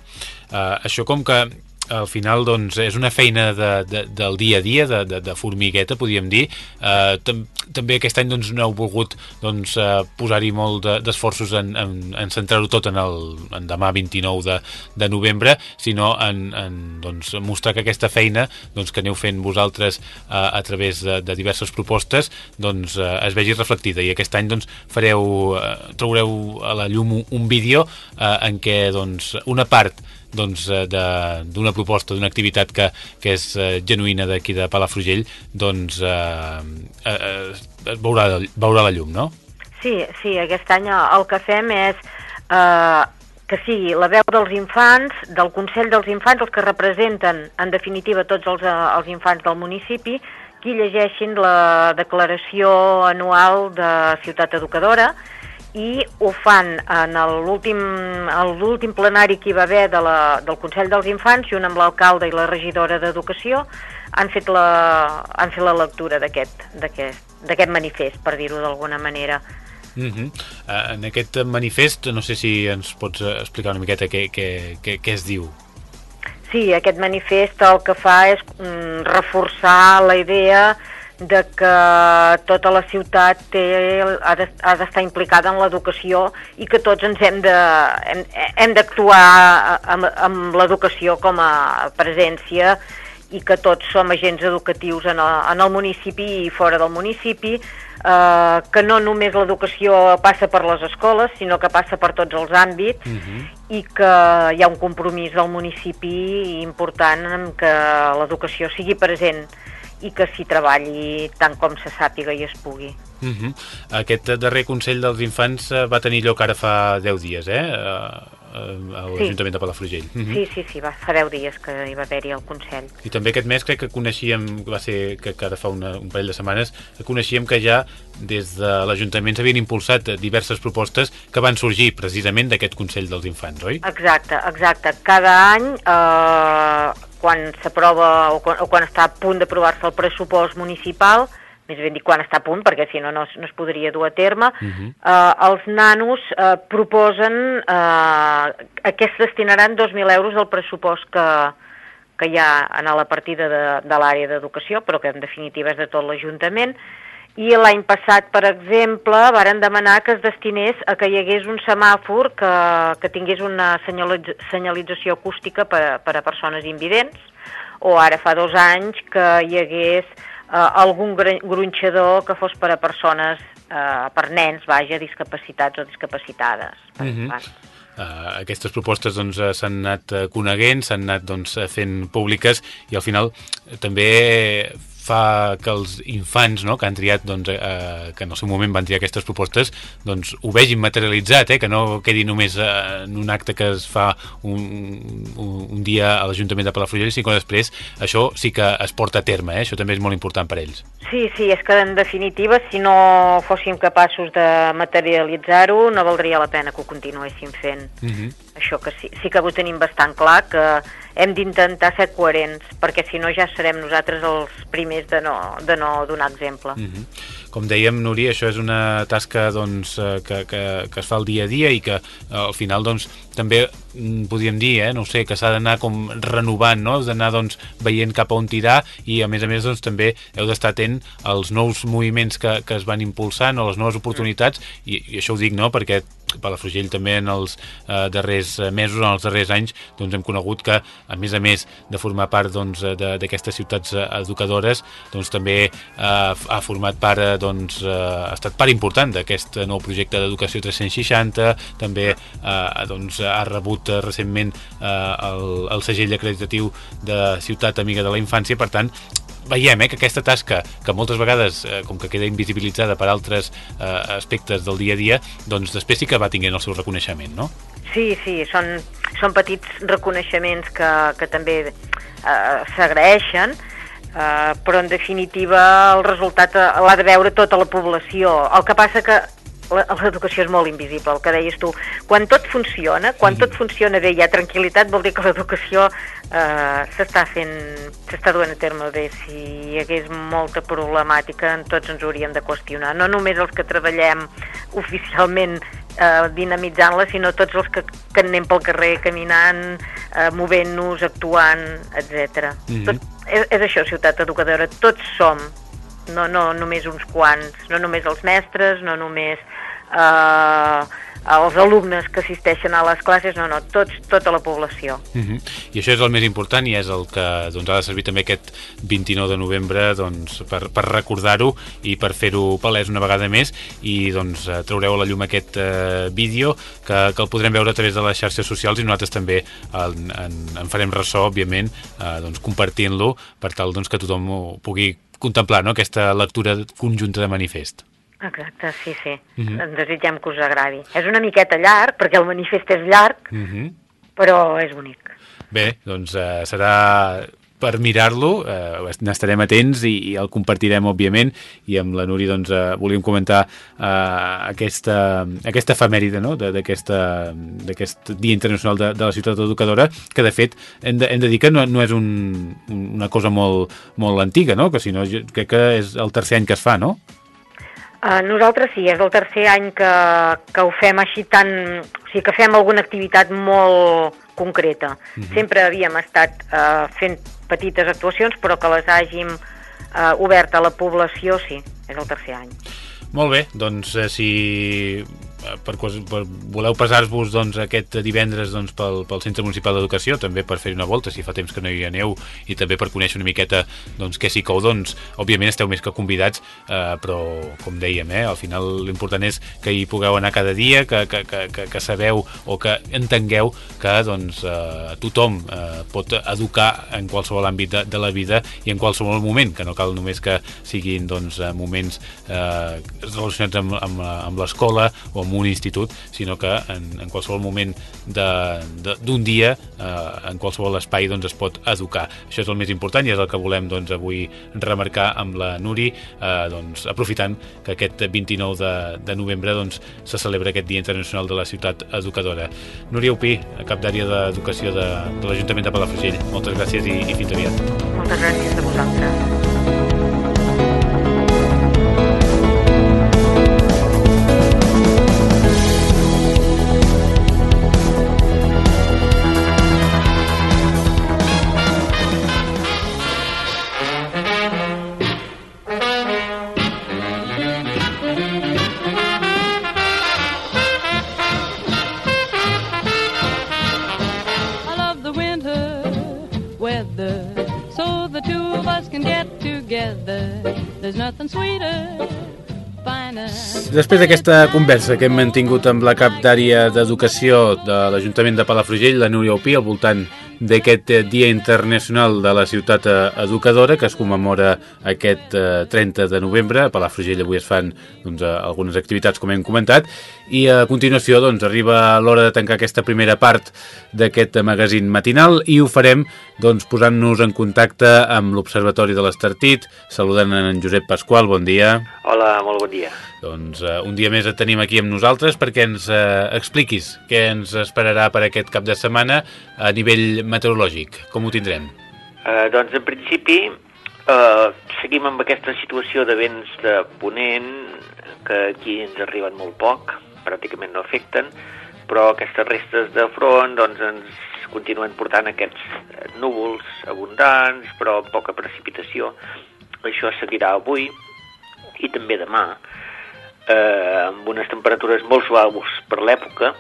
uh, això com que al final doncs, és una feina de, de, del dia a dia, de, de, de formigueta, podríem dir. Eh, tam també aquest any doncs, no heu volgut doncs, eh, posar-hi molt d'esforços de, en, en, en centrar-ho tot en, el, en demà 29 de, de novembre, sinó en, en doncs, mostrar que aquesta feina doncs, que aneu fent vosaltres eh, a través de, de diverses propostes doncs, eh, es vegi reflectida i aquest any doncs, fareu, eh, traureu a la llum un, un vídeo eh, en què doncs, una part doncs, eh, d'una proposta, d'una activitat que, que és eh, genuïna d'aquí de Palafrugell, doncs eh, eh, eh, veurà, veurà la llum, no? Sí, sí, aquest any el que fem és eh, que sigui la veu dels infants, del Consell dels Infants, els que representen, en definitiva, tots els, els infants del municipi, qui llegeixin la declaració anual de Ciutat Educadora, i ho fan en l'últim plenari que hi va haver de la, del Consell dels Infants, junt amb l'alcalde i la regidora d'Educació, han fet la, han fet la lectura d'aquest manifest, per dir-ho d'alguna manera. Uh -huh. uh, en aquest manifest, no sé si ens pots explicar una miqueta què, què, què, què es diu. Sí, aquest manifest el que fa és mm, reforçar la idea de que tota la ciutat té, ha d'estar implicada en l'educació i que tots ens hem de hem, hem d'actuar amb, amb l'educació com a presència i que tots som agents educatius en el, en el municipi i fora del municipi, eh, que no només l'educació passa per les escoles, sinó que passa per tots els àmbits uh -huh. i que hi ha un compromís del municipi important en que l'educació sigui present i que s'hi treballi tant com se sàpiga i es pugui. Uh mhm. -huh. Aquest darrer Consell dels Infants eh, va tenir lloc ara fa 10 dies, eh? a l'Ajuntament sí. de Palafrugell. Uh -huh. Sí, sí, sí, va, fa 10 dies que hi va haver-hi el Consell. I també aquest mes crec que coneixíem, va ser que, ara fa una, un parell de setmanes, que coneixíem que ja des de l'Ajuntament s'havien impulsat diverses propostes que van sorgir precisament d'aquest Consell dels Infants, oi? Exacte, exacte. Cada any eh, quan s'aprova o, quan, o quan està a punt d'aprovar-se el pressupost municipal, més ben dit quan està a punt, perquè si no, no, no es podria dur a terme, uh -huh. eh, els nanos eh, proposen eh, que es destinaran 2.000 euros del pressupost que, que hi ha en la partida de, de l'àrea d'educació, però que en definitiva és de tot l'Ajuntament, i l'any passat, per exemple, varen demanar que es destinés a que hi hagués un semàfor que, que tingués una senyalització acústica per, per a persones invidents, o ara fa dos anys que hi hagués eh, algun gronxador que fos per a persones, eh, per nens, vaja, discapacitats o discapacitades. Uh -huh. Uh, aquestes propostes doncs, s'han anat uh, coneguent, s'han anat doncs, fent públiques i al final també fa que els infants no, que han triat, doncs, eh, que en el seu moment van triar aquestes propostes, doncs ho vegin materialitzat, eh, que no quedi només eh, en un acte que es fa un, un, un dia a l'Ajuntament de Palafrugell, sinó que després això sí que es porta a terme, eh, això també és molt important per ells. Sí, sí, és que en definitiva, si no fóssim capaços de materialitzar-ho, no valdria la pena que ho continuéssim fent. Uh mhm. -huh. Això que sí, sí que ho tenim bastant clar, que hem d'intentar ser coherents, perquè si no ja serem nosaltres els primers de no, de no donar exemple. Mm -hmm. Com dèiem, Núria, això és una tasca doncs, eh, que, que, que es fa el dia a dia i que eh, al final doncs, també mm, podríem dir, eh, no sé, que s'ha d'anar com renovant, no? d'anar doncs, veient cap a on tirar i a més a més doncs, també heu d'estar atent als nous moviments que, que es van impulsant o les noves oportunitats i, i això ho dic no? perquè Palafrugell també en els eh, darrers mesos, en els darrers anys, doncs hem conegut que, a més a més de formar part d'aquestes doncs, ciutats eh, educadores, doncs també eh, ha format part, eh, doncs, eh, ha estat part important d'aquest nou projecte d'Educació 360, també eh, doncs, ha rebut recentment eh, el, el segell acreditatiu de Ciutat Amiga de la Infància, per tant, veiem eh, que aquesta tasca, que moltes vegades, eh, com que queda invisibilitzada per altres eh, aspectes del dia a dia, doncs després sí que va tinguent el seu reconeixement, no? Sí, sí, són, són petits reconeixements que, que també eh, s'agraeixen, eh, però en definitiva el resultat eh, l'ha de veure tota la població. El que passa que l'educació és molt invisible, el que deies tu. Quan tot funciona, quan tot funciona bé i hi ha tranquil·litat, vol dir que l'educació eh, s'està fent, s'està duent a terme bé. Si hi hagués molta problemàtica, en tots ens hauríem de qüestionar. No només els que treballem oficialment eh, dinamitzant-la, sinó tots els que, que anem pel carrer caminant, eh, movent-nos, actuant, etc. Mhm. Tot, és, és això, ciutat educadora, tots som, no, no només uns quants, no només els mestres, no només eh, els alumnes que assisteixen a les classes, no, no, tots, tota la població. Uh -huh. I això és el més important i és el que doncs, ha de servir també aquest 29 de novembre doncs, per, per recordar-ho i per fer-ho palès una vegada més i doncs, eh, traureu a la llum aquest eh, vídeo que, que el podrem veure a través de les xarxes socials i nosaltres també en, en, en farem ressò, òbviament, eh, doncs, compartint-lo per tal doncs, que tothom ho pugui contemplar no? aquesta lectura conjunta de manifest. Exacte, sí, sí. Mhm. Ens desitgem que us agradi. És una miqueta llarg, perquè el manifest és llarg, Uh -huh. però és bonic. Bé, doncs eh, serà per mirar-lo, eh, n'estarem atents i, i el compartirem, òbviament, i amb la Núria doncs, eh, volíem comentar eh, aquesta, aquesta efemèride no? d'aquest Dia Internacional de, de la Ciutat Educadora, que de fet hem de, hem de dir que no, no és un, una cosa molt, molt antiga, no? que sinó jo crec que és el tercer any que es fa, no? Uh, nosaltres sí, és el tercer any que, que ho fem així tan... O sigui, que fem alguna activitat molt concreta. Sempre havíem estat uh, fent petites actuacions, però que les hàgim uh, obert a la població, sí, és el tercer any. Molt bé, doncs eh, si eh, per, quas- per voleu passar-vos doncs, aquest divendres doncs, pel, pel Centre Municipal d'Educació, també per fer una volta, si fa temps que no hi aneu, i també per conèixer una miqueta doncs, què s'hi cou, doncs, òbviament esteu més que convidats, eh, però, com dèiem, eh, al final l'important és que hi pugueu anar cada dia, que, que, que, que, que sabeu o que entengueu que doncs, eh, tothom eh, pot educar en qualsevol àmbit de, de la vida i en qualsevol moment, que no cal només que siguin doncs, eh, moments eh, relacionats amb, amb, amb l'escola o amb un institut, sinó que en, en qualsevol moment d'un dia, eh, en qualsevol espai, doncs, es pot educar. Això és el més important i és el que volem doncs, avui remarcar amb la Nuri, eh, doncs, aprofitant que aquest 29 de, de novembre doncs, se celebra aquest Dia Internacional de la Ciutat Educadora. Núria Upí, cap d'àrea d'Educació de, de l'Ajuntament de Palafrugell. Moltes gràcies i, i fins aviat. Moltes gràcies a vosaltres. Després d'aquesta conversa que hem mantingut amb la cap d'àrea d'educació de l'Ajuntament de Palafrugell, la Núria Opí, al voltant d'aquest eh, Dia Internacional de la Ciutat eh, Educadora, que es commemora aquest eh, 30 de novembre. A Palafrugell avui es fan doncs, eh, algunes activitats, com hem comentat, i a continuació doncs, arriba l'hora de tancar aquesta primera part d'aquest magazín matinal i ho farem doncs, posant-nos en contacte amb l'Observatori de l'Estartit, saludant en Josep Pasqual, bon dia. Hola, molt bon dia. Doncs uh, un dia més et tenim aquí amb nosaltres perquè ens uh, expliquis què ens esperarà per aquest cap de setmana a nivell meteorològic. Com ho tindrem? Uh, doncs, en principi, uh, seguim amb aquesta situació de vents de ponent, que aquí ens arriben molt poc, pràcticament no afecten, però aquestes restes de front doncs, ens continuen portant aquests eh, núvols abundants, però amb poca precipitació. Això seguirà avui i també demà, eh, amb unes temperatures molt suaus per l'època,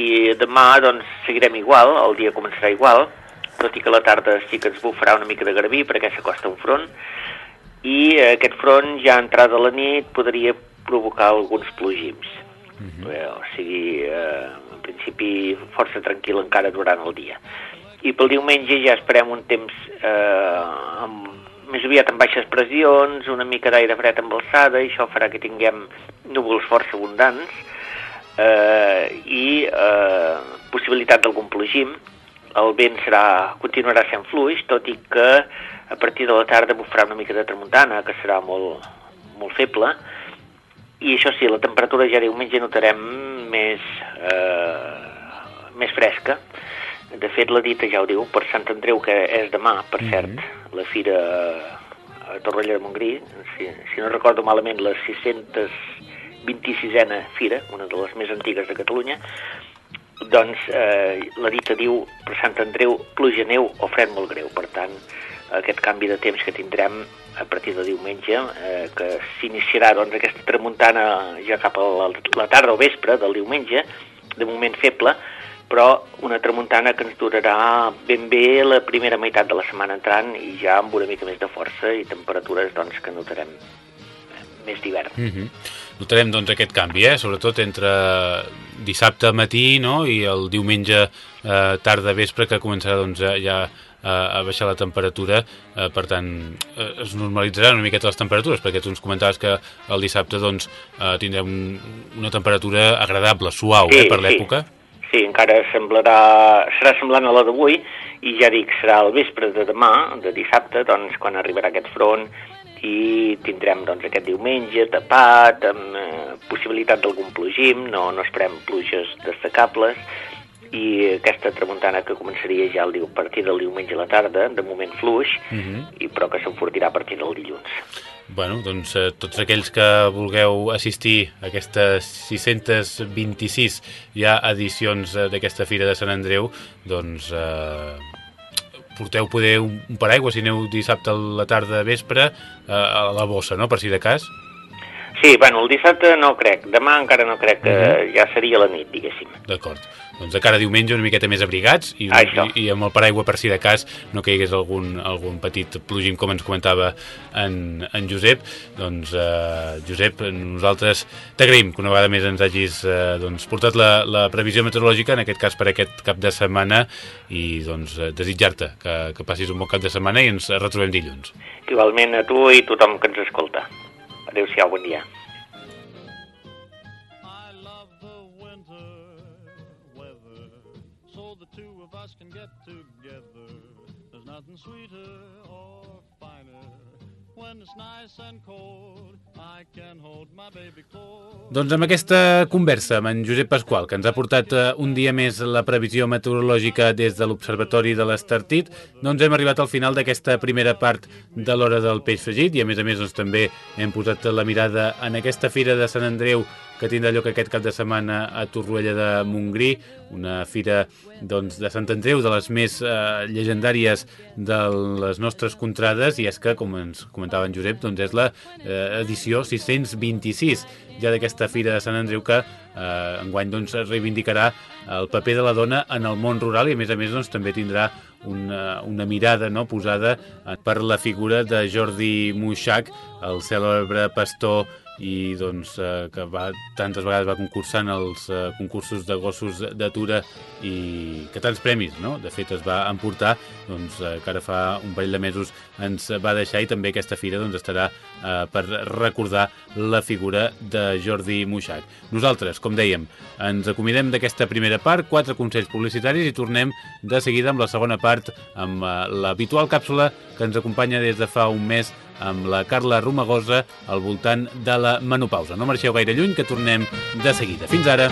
i demà doncs seguirem igual, el dia començarà igual, tot i que la tarda sí que ens bufarà una mica de garbí perquè s'acosta un front, i eh, aquest front ja entrada a la nit podria provocar alguns plogims. -hmm. eh, o sigui, eh, en principi força tranquil encara durant el dia. I pel diumenge ja esperem un temps eh, amb, més aviat amb baixes pressions, una mica d'aire fred amb alçada, i això farà que tinguem núvols força abundants, eh, i eh, possibilitat d'algun plogim. El vent serà, continuarà sent fluix, tot i que a partir de la tarda bufarà una mica de tramuntana, que serà molt, molt feble, I això sí, la temperatura ja diumenge notarem més, eh, més fresca. De fet, la dita ja ho diu, per Sant Andreu, que és demà, per cert, la fira a Torroella de Montgrí, si, si no recordo malament, la 626a fira, una de les més antigues de Catalunya, doncs eh, la dita diu per Sant Andreu pluja neu o fred molt greu. Per tant, aquest canvi de temps que tindrem a partir de diumenge, eh, que s'iniciarà doncs, aquesta tramuntana ja cap a la, la tarda o vespre del diumenge, de moment feble, però una tramuntana que ens durarà ben bé la primera meitat de la setmana entrant i ja amb una mica més de força i temperatures doncs, que notarem eh, més d'hivern. Mm -hmm. Notarem doncs aquest canvi, eh? sobretot entre dissabte matí no? i el diumenge eh, tarda vespre que començarà doncs, ja a, baixar la temperatura, eh, per tant eh, es normalitzaran una miqueta les temperatures perquè tu ens comentaves que el dissabte doncs, eh, tindrem un, una temperatura agradable, suau eh, per l'època. Sí, encara semblarà, serà semblant a la d'avui i ja dic, serà el vespre de demà, de dissabte, doncs quan arribarà aquest front i tindrem doncs, aquest diumenge tapat, amb eh, possibilitat d'algun plogim, no, no esperem pluges destacables, i aquesta tramuntana que començaria ja el, diu- a partir del diumenge a la tarda, de moment fluix, Mhm. i però que s'enfortirà a partir del dilluns. Bueno, doncs eh, tots aquells que vulgueu assistir a aquestes 626 ja edicions eh, d'aquesta Fira de Sant Andreu, doncs eh, porteu poder un, un paraigua si aneu dissabte a la tarda vespre eh, a la bossa, no?, per si de cas. Sí, bueno, el dissabte no crec, demà encara no crec que Mhm. ja seria la nit, diguéssim. D'acord. Doncs de cara a diumenge una miqueta més abrigats i, Això. i, i amb el paraigua per si de cas no caigués algun, algun petit plogim com ens comentava en, en Josep doncs eh, Josep, nosaltres t'agraïm que una vegada més ens hagis eh, doncs, portat la, la previsió meteorològica en aquest cas per aquest cap de setmana i doncs eh, desitjar-te que, que passis un bon cap de setmana i ens retrobem dilluns Igualment a tu i tothom que ens escolta. Adéu-siau, bon dia. Sweeter or finer when it's nice and cold. I can hold my baby close. Doncs amb aquesta conversa amb en Josep Pasqual, que ens ha portat eh, un dia més la previsió meteorològica des de l'Observatori de l'Estartit, doncs hem arribat al final d'aquesta primera part de l'hora del peix fregit i a més a més doncs, també hem posat la mirada en aquesta fira de Sant Andreu que tindrà lloc aquest cap de setmana a Torroella de Montgrí, una fira doncs, de Sant Andreu, de les més eh, llegendàries de les nostres contrades, i és que, com ens comentava en Josep, doncs és la eh, edició 626 ja d'aquesta fira de Sant Andreu que eh, enguany doncs, reivindicarà el paper de la dona en el món rural i a més a més doncs, també tindrà una, una mirada no, posada eh, per la figura de Jordi Muixac, el cèlebre pastor i doncs, eh, que va, tantes vegades va concursar en els eh, concursos de gossos d'atura i que tants premis, no? De fet, es va emportar, doncs, eh, que ara fa un parell de mesos ens va deixar i també aquesta fira doncs, estarà eh, per recordar la figura de Jordi Muixac. Nosaltres, com dèiem, ens acomidem d'aquesta primera part, quatre consells publicitaris i tornem de seguida amb la segona part, amb eh, l'habitual càpsula que ens acompanya des de fa un mes amb la Carla Romagosa al voltant de la menopausa. No marxeu gaire lluny, que tornem de seguida. Fins ara!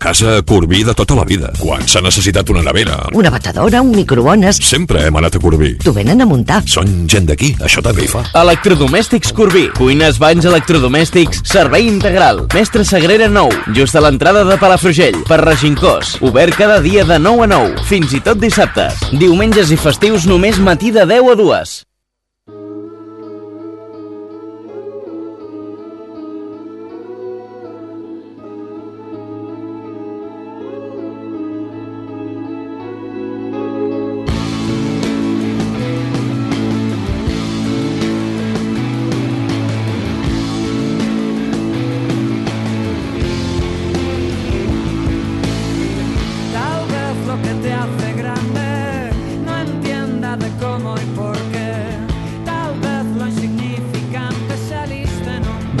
Casa, Corbí de tota la vida. Quan s'ha necessitat una nevera, Una batedora, un microones... sempre hem anat a Corbí. T'ho venen a muntar. Són gent d'aquí, això també hi fa. Electrodomèstics Corbí. Cuines, banys, electrodomèstics, servei integral. Mestre Sagrera 9, just a l'entrada de Palafrugell, per Regincós. Obert cada dia de 9 a 9, fins i tot dissabtes. Diumenges i festius només matí de 10 a 2.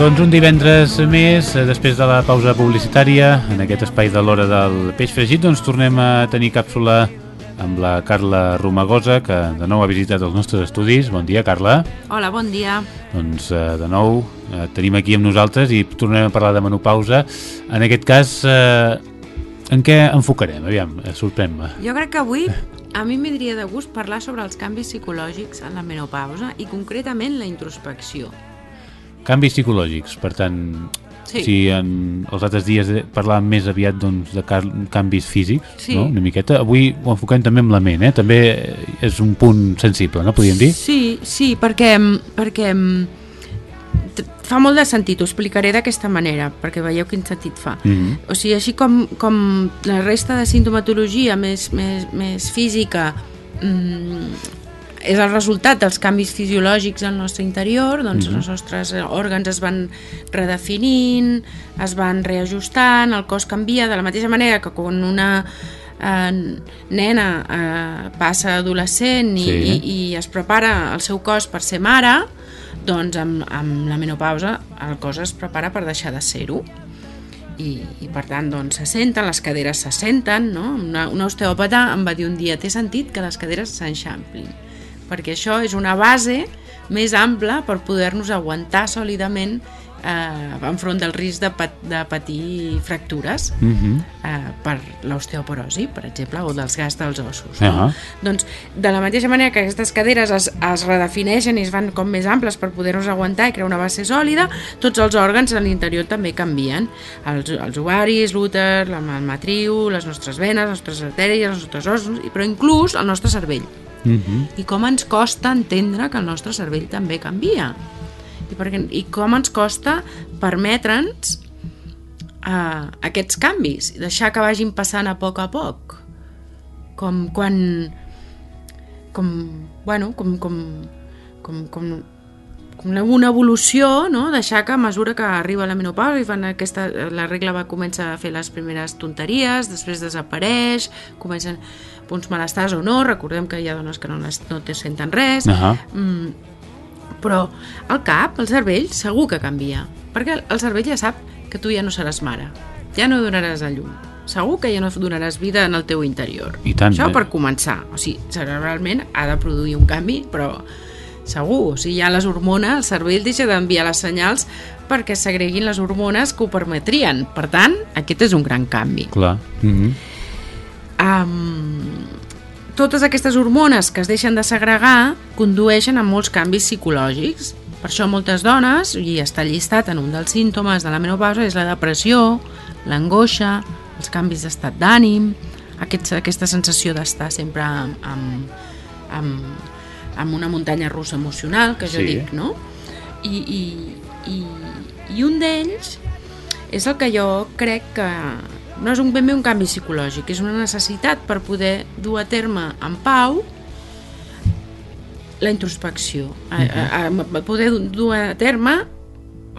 Doncs un divendres més, eh, després de la pausa publicitària, en aquest espai de l'hora del peix fregit, doncs tornem a tenir càpsula amb la Carla Romagosa, que de nou ha visitat els nostres estudis. Bon dia, Carla. Hola, bon dia. Doncs eh, de nou eh, tenim aquí amb nosaltres i tornem a parlar de menopausa. En aquest cas, en què enfocarem? Aviam, sorprèn-me. Jo crec que avui a mi m'adiria de gust parlar sobre els canvis psicològics en la menopausa i concretament la introspecció. Canvis psicològics, per tant, Sí. si en els altres dies parlàvem més aviat doncs, de canvis físics, Sí. no? una miqueta, avui ho enfoquem també amb la ment, eh? també és un punt sensible, no podríem dir? Sí, sí, perquè, perquè mm, fa molt de sentit, ho explicaré d'aquesta manera, perquè veieu quin sentit fa. Mhm. O sigui, així com, com la resta de sintomatologia més, més, més física mm, és el resultat dels canvis fisiològics al nostre interior, doncs Mhm. els nostres òrgans es van redefinint, es van reajustant, el cos canvia de la mateixa manera que quan una eh, nena eh, passa a adolescent i, Sí. i, i es prepara el seu cos per ser mare, doncs amb, amb la menopausa el cos es prepara per deixar de ser-ho i, i per tant doncs se senten, les caderes se senten no? una, una osteòpata em va dir un dia té sentit que les caderes s'enxamplin perquè això és una base més ampla per poder-nos aguantar sòlidament eh, enfront del risc de, pat de patir fractures Mhm. eh, per l'osteoporosi, per exemple, o dels gas dels ossos. No? Ahà. Doncs, de la mateixa manera que aquestes caderes es, es redefineixen i es van com més amples per poder-nos aguantar i crear una base sòlida, tots els òrgans a l'interior també canvien. Els, els ovaris, l'úter, la matriu, les nostres venes, les nostres artèries, els nostres ossos, i- però inclús el nostre cervell. Mhm. I com ens costa entendre que el nostre cervell també canvia. I, perquè, i com ens costa permetre'ns uh, aquests canvis, deixar que vagin passant a poc a poc. Com quan... Com, bueno, com, com, com, com, com una evolució, no? deixar que a mesura que arriba la menopausa i fan aquesta, la regla va començar a fer les primeres tonteries, després desapareix, comencen uns malestars o no, recordem que hi ha dones que no, les, no te senten res, Ahà. mm, però el cap, el cervell, segur que canvia, perquè el cervell ja sap que tu ja no seràs mare, ja no donaràs a llum, segur que ja no donaràs vida en el teu interior. I tant, Això eh? per començar, o sigui, cerebralment ha de produir un canvi, però segur, o sigui, ja les hormones, el cervell deixa d'enviar les senyals perquè segreguin les hormones que ho permetrien. Per tant, aquest és un gran canvi. Clar. Mhm. Um, totes aquestes hormones que es deixen de segregar condueixen a molts canvis psicològics. Per això moltes dones, i està llistat en un dels símptomes de la menopausa, és la depressió, l'angoixa, els canvis d'estat d'ànim, aquest, aquesta sensació d'estar sempre amb, amb, amb, amb una muntanya russa emocional, que jo Sí. dic, no? I, i, i, i un d'ells és el que jo crec que no és un, ben bé un canvi psicològic, és una necessitat per poder dur a terme en pau la introspecció, a, a, a poder dur a terme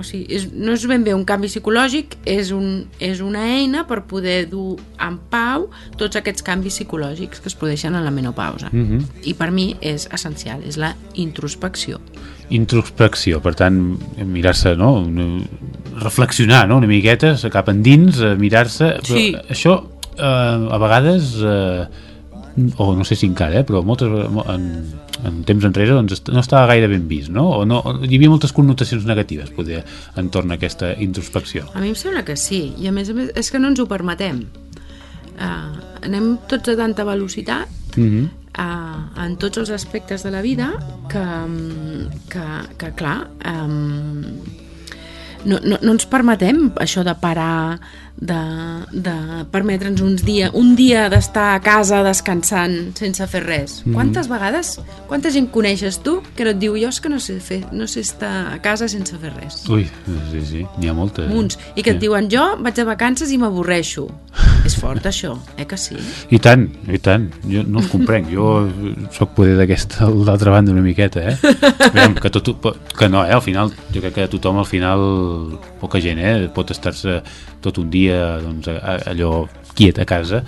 o sigui, és, no és ben bé un canvi psicològic, és, un, és una eina per poder dur en pau tots aquests canvis psicològics que es produeixen en la menopausa. Mhm. I per mi és essencial, és la introspecció. Introspecció, per tant, mirar-se, no? Reflexionar, no? Una miqueta, cap endins, eh, mirar-se... Sí. Això, eh, a vegades, eh, o no sé si encara, eh, però moltes, en, en temps enrere doncs, no estava gaire ben vist, no? O no hi havia moltes connotacions negatives, poder, entorn a aquesta introspecció. A mi em sembla que sí, i a més a més és que no ens ho permetem. Uh, anem tots a tanta velocitat Mhm. uh, en tots els aspectes de la vida que, que, que clar, um, no, no, no ens permetem això de parar, de, de permetre'ns uns dia, un dia d'estar a casa descansant sense fer res. Mhm. Quantes vegades, quanta gent coneixes tu que no et diu jo és que no sé, fer, no sé estar a casa sense fer res? Ui, sí, sí, n'hi ha moltes. Munts. I que et diuen jo vaig de vacances i m'avorreixo. És fort això, eh que sí? I tant, i tant, jo no els comprenc jo sóc poder d'aquesta l'altra banda una miqueta, eh Aviam, que, tot, que no, eh, al final jo crec que tothom al final poca gent, eh, pot estar-se tot un dia doncs, a, allò quiet a casa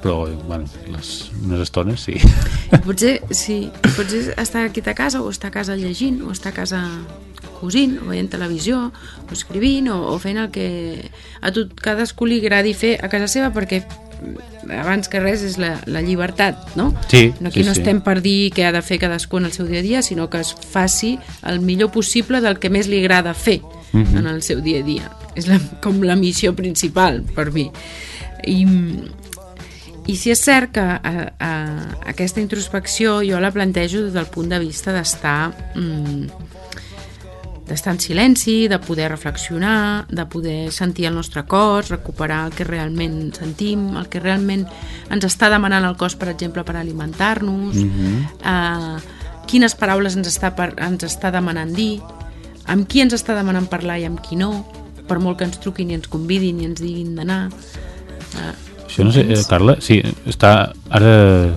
però, bueno, les, unes estones sí potser, sí, potser estar aquí a casa o estar a casa llegint o estar a casa cosint, o veient televisió, o escrivint, o, o fent el que a tot cadascú li agradi fer a casa seva, perquè abans que res és la, la llibertat, no? Sí, no aquí sí, no sí. estem per dir què ha de fer cadascú en el seu dia a dia, sinó que es faci el millor possible del que més li agrada fer Mhm. en el seu dia a dia. És la, com la missió principal per mi. I, i si és cert que a, a, aquesta introspecció jo la plantejo des del punt de vista d'estar mm, d'estar en silenci, de poder reflexionar, de poder sentir el nostre cos, recuperar el que realment sentim, el que realment ens està demanant el cos, per exemple, per alimentar-nos, Mhm. eh, quines paraules ens està, per, ens està demanant dir, amb qui ens està demanant parlar i amb qui no, per molt que ens truquin i ens convidin i ens diguin d'anar. Eh, Això no sé, eh, Carla, sí, està, ara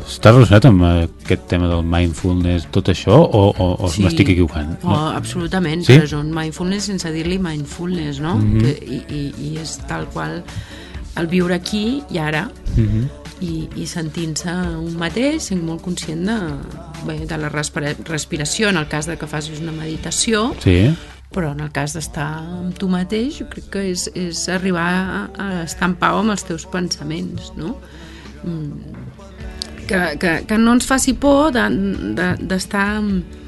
està relacionat amb aquest tema del mindfulness, tot això, o, o, o Sí. m'estic equivocant? Oh, absolutament, Sí? però és un mindfulness sense dir-li mindfulness, no? Mhm. que, i, i, I és tal qual el viure aquí i ara Mhm. I, i sentint-se un mateix, sent molt conscient de, bé, de la respira respiració en el cas de que facis una meditació, Sí, però en el cas d'estar amb tu mateix jo crec que és, és arribar a, estar en pau amb els teus pensaments no? Mm, que, que, que no ens faci por d'estar de, de,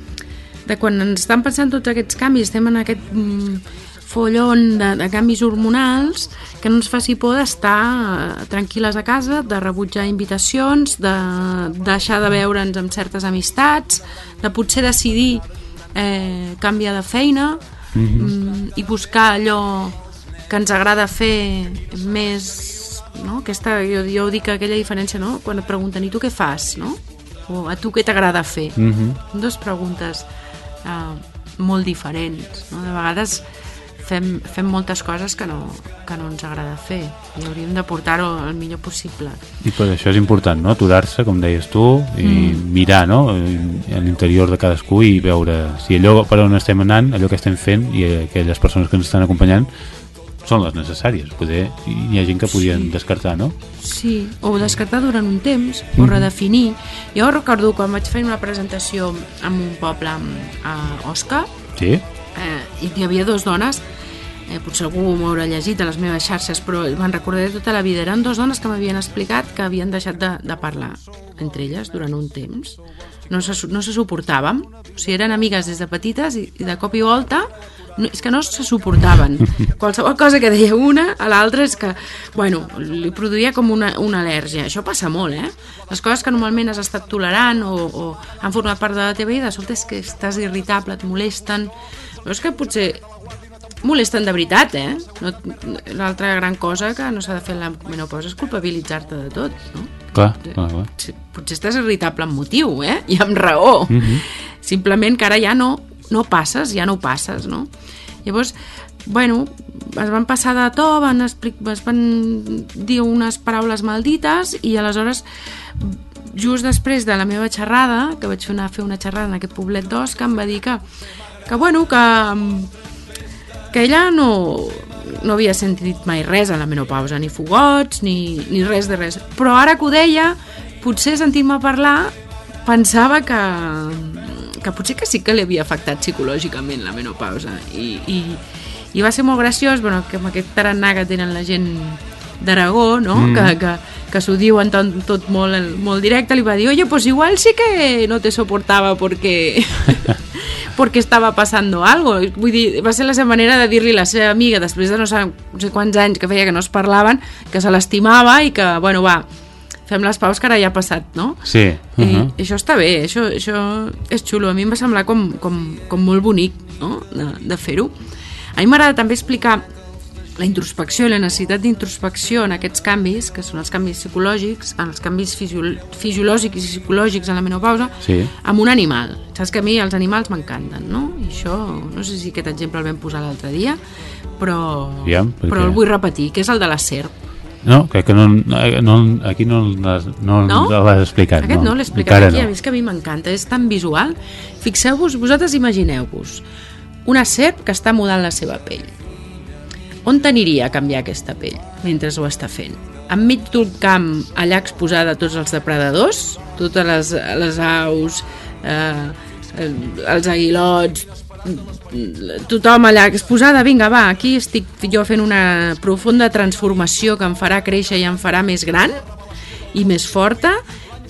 de quan ens estan passant tots aquests canvis estem en aquest mm, follon de, de canvis hormonals que no ens faci por d'estar eh, tranquil·les a casa, de rebutjar invitacions de deixar de veure'ns amb certes amistats de potser decidir eh, canviar de feina mm, i buscar allò que ens agrada fer més no? Aquesta, jo, jo dic aquella diferència no? quan et pregunten i tu què fas no? o a tu què t'agrada fer Mhm. dues preguntes eh, molt diferents no? de vegades fem, fem moltes coses que no, que no ens agrada fer i hauríem de portar-ho el millor possible i per això és important, no?, aturar-se, com deies tu, i Mm. mirar, no?, a l'interior de cadascú i veure si allò per on estem anant, allò que estem fent i aquelles persones que ens estan acompanyant són les necessàries. Poder, hi ha gent que podien Sí. descartar, no? Sí, o descartar durant un temps, o Mhm. redefinir. Jo recordo quan vaig fer una presentació en un poble a Osca, Sí? Eh, hi havia dues dones, eh, potser algú m'ho haurà llegit a les meves xarxes, però me'n recordaré tota la vida. Eren dues dones que m'havien explicat que havien deixat de, de parlar entre elles durant un temps. No se, no se suportàvem. O sigui, eren amigues des de petites i, i de cop i volta no, és que no se suportaven. Qualsevol cosa que deia una a l'altra és que, bueno, li produïa com una, una al·lèrgia. Això passa molt, eh? Les coses que normalment has estat tolerant o, o han format part de la teva vida, resulta és que estàs irritable, et molesten. Però és que potser molesten de veritat, eh? No, L'altra gran cosa que no s'ha de fer la menopausa és culpabilitzar-te de tot, no? Clar, clar, clar. Potser estàs irritable amb motiu, eh? I amb raó. Mhm. Simplement que ara ja no, no passes, ja no ho passes, no? Llavors, bueno, es van passar de to, van, explic, es van dir unes paraules maldites i aleshores just després de la meva xerrada, que vaig fer una, fer una xerrada en aquest poblet d'Osca, em va dir que, que bueno, que, que ella no, no havia sentit mai res a la menopausa, ni fogots, ni, ni res de res. Però ara que ho deia, potser sentint-me parlar, pensava que, que potser que sí que li havia afectat psicològicament la menopausa. I, i, i va ser molt graciós, bueno, que amb aquest tarannà que tenen la gent d'Aragó, no? Mm. que, que, que s'ho diuen tot, tot molt, molt directe, li va dir, oye, pues igual sí que no te soportava porque... porque estava passando algo. Vull dir, va ser la seva manera de dir-li a la seva amiga, després de no sé, no sé quants anys que feia que no es parlaven, que se l'estimava i que, bueno, va, fem les paus que ara ja ha passat, no? Sí. Uh I -huh. això està bé, això, això és xulo. A mi em va semblar com, com, com molt bonic no? de, de fer-ho. A mi m'agrada també explicar la introspecció i la necessitat d'introspecció en aquests canvis, que són els canvis psicològics, en els canvis fisiol fisiològics i psicològics en la menopausa, Sí. amb un animal. Saps que a mi els animals m'encanten, no? I això, no sé si aquest exemple el vam posar l'altre dia, però, Aviam, per però el vull repetir, que és el de la serp. No, crec que no, no, aquí no, no, No? l'has explicat. Aquest no, l'he explicat Encara aquí, no. és que a mi m'encanta, és tan visual. Fixeu-vos, vosaltres imagineu-vos una serp que està mudant la seva pell. On t'aniria a canviar aquesta pell mentre ho està fent? Enmig d'un camp allà exposada a tots els depredadors, totes les, les aus, eh, els aguilots, tothom allà exposada, vinga, va, aquí estic jo fent una profunda transformació que em farà créixer i em farà més gran i més forta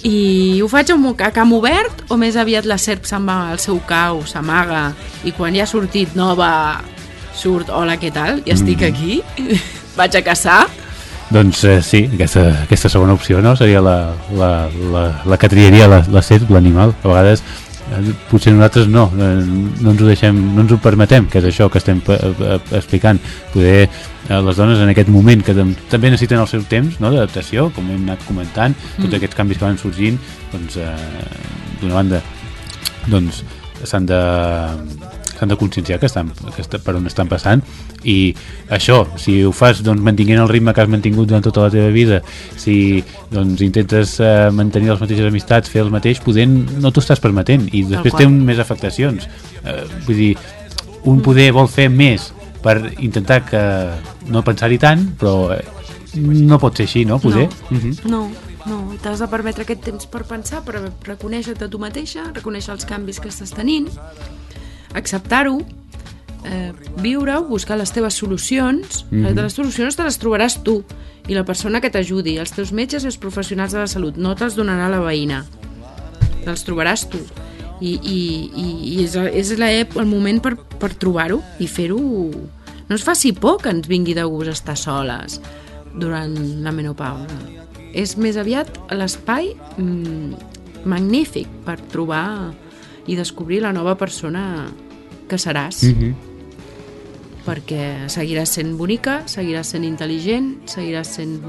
i ho faig a camp obert o més aviat la serp se'n va al seu cau, s'amaga i quan ja ha sortit nova surt, hola, què tal? Ja estic Mm. aquí, vaig a caçar Doncs eh, sí, aquesta, aquesta segona opció no? seria la, la, la, la que triaria la, la serp, l'animal. A vegades eh, potser nosaltres no, eh, no ens ho deixem, no ens ho permetem, que és això que estem eh, eh, explicant. Poder les dones en aquest moment que tam també necessiten el seu temps no, d'adaptació, com hem anat comentant, tots Mm. aquests canvis que van sorgint, doncs eh, d'una banda doncs s'han de s'han de conscienciar que estan, que està, per on estan passant i això, si ho fas doncs, mantinguent el ritme que has mantingut durant tota la teva vida si doncs, intentes eh, mantenir les mateixes amistats, fer el mateix podent no t'ho estàs permetent i després té un més afectacions eh, vull dir, un poder vol fer més per intentar que no pensar-hi tant però eh, no pot ser així, no? Poder? No. Mhm. No, no, t'has de permetre aquest temps per pensar, per reconèixer-te tu mateixa, reconèixer els canvis que estàs tenint, acceptar-ho, eh, viure-ho, buscar les teves solucions. Mm Les solucions te les trobaràs tu i la persona que t'ajudi, els teus metges i els professionals de la salut. No te'ls donarà la veïna. Te'ls trobaràs tu. I, i, i, i és, és la, el moment per, per trobar-ho i fer-ho... No ens faci por que ens vingui de gust estar soles durant la menopausa. És més aviat l'espai mm, magnífic per trobar i descobrir la nova persona que seràs. Mhm. Perquè seguiràs sent bonica, seguiràs sent intel·ligent, seguiràs sent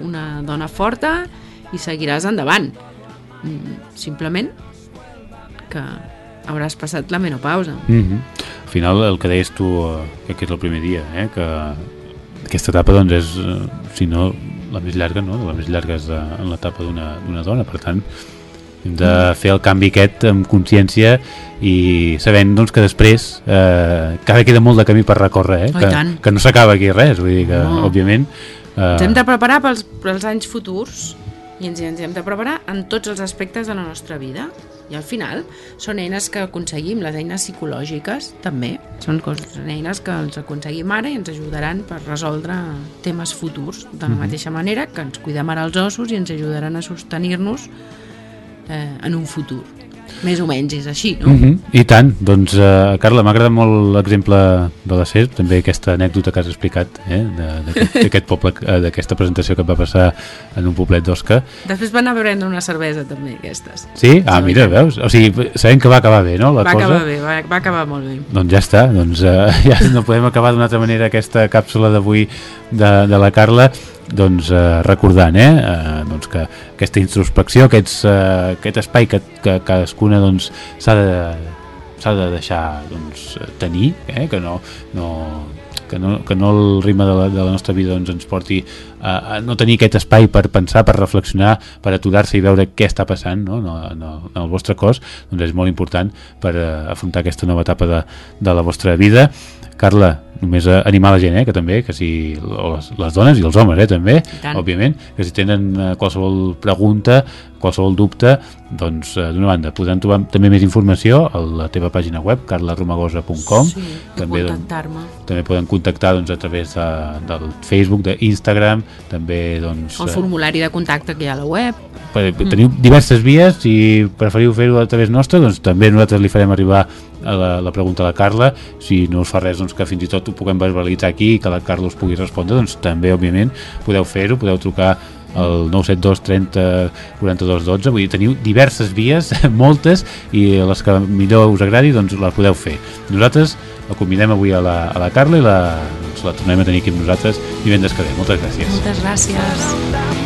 una dona forta i seguiràs endavant. Mm, Simplement que hauràs passat la menopausa. Mm -hmm. Al final el que deies tu eh, que és el primer dia eh? que aquesta etapa doncs és eh, si no la més llarga no? la més llarga és eh, en l'etapa d'una dona per tant hem de fer el canvi aquest amb consciència i sabent doncs, que després eh, encara queda molt de camí per recórrer eh? Oh, que, que no s'acaba aquí res vull dir que No. òbviament eh, Ens hem de preparar pels, pels anys futurs i ens, ens hem de preparar en tots els aspectes de la nostra vida i al final són eines que aconseguim, les eines psicològiques també, són, coses, eines que ens aconseguim ara i ens ajudaran per resoldre temes futurs de la Mhm. mateixa manera que ens cuidem ara els ossos i ens ajudaran a sostenir-nos eh, en un futur més o menys és així, no? Mm -hmm. I tant, doncs uh, Carla, m'ha agradat molt l'exemple de la SER, també aquesta anècdota que has explicat eh, de- d'aquest poble, eh, d'aquesta presentació que va passar en un poblet d'Osca. Després van anar a prendre una cervesa també aquestes Sí? Ah, mira, veus? O sigui, sabem que va acabar bé, no? La va cosa? acabar bé, va, va acabar molt bé Doncs ja està, doncs uh, ja no podem acabar d'una altra manera aquesta càpsula d'avui de, de la Carla doncs uh, recordant eh, uh, doncs que aquesta introspecció aquests, uh, aquest espai que, que cadascuna doncs s'ha de s'ha de deixar doncs, tenir eh, que no, no que no, que no el ritme de la, de la nostra vida doncs, ens porti a, a no tenir aquest espai per pensar, per reflexionar, per aturar-se i veure què està passant no? No, no, en el vostre cos, doncs és molt important per uh, afrontar aquesta nova etapa de, de la vostra vida. Carla, només uh, animar la gent, eh, que també, que si les, les dones i els homes, eh, també, òbviament, que si tenen uh, qualsevol pregunta, qualsevol dubte, doncs, uh, d'una banda, podran trobar també més informació a la teva pàgina web, carlaromagosa.com, sí, també, doncs, contactar-me. també poden contactar doncs, a través de, del Facebook, d'Instagram, també doncs, el eh, formulari de contacte que hi ha a la web. Mm. teniu diverses vies si preferiu fer-ho a través nostra doncs també nosaltres li farem arribar a la, la pregunta a la Carla si no us fa res doncs, que fins i tot ho puguem verbalitzar aquí i que la Carla us pugui respondre doncs també òbviament podeu fer-ho, podeu trucar al 972 30 42 12 vull dir, teniu diverses vies, moltes i les que millor us agradi doncs les podeu fer. Nosaltres la convidem avui a la, a la Carla i la, doncs, la tornem a tenir aquí amb nosaltres divendres que ve. Moltes gràcies. moltes gràcies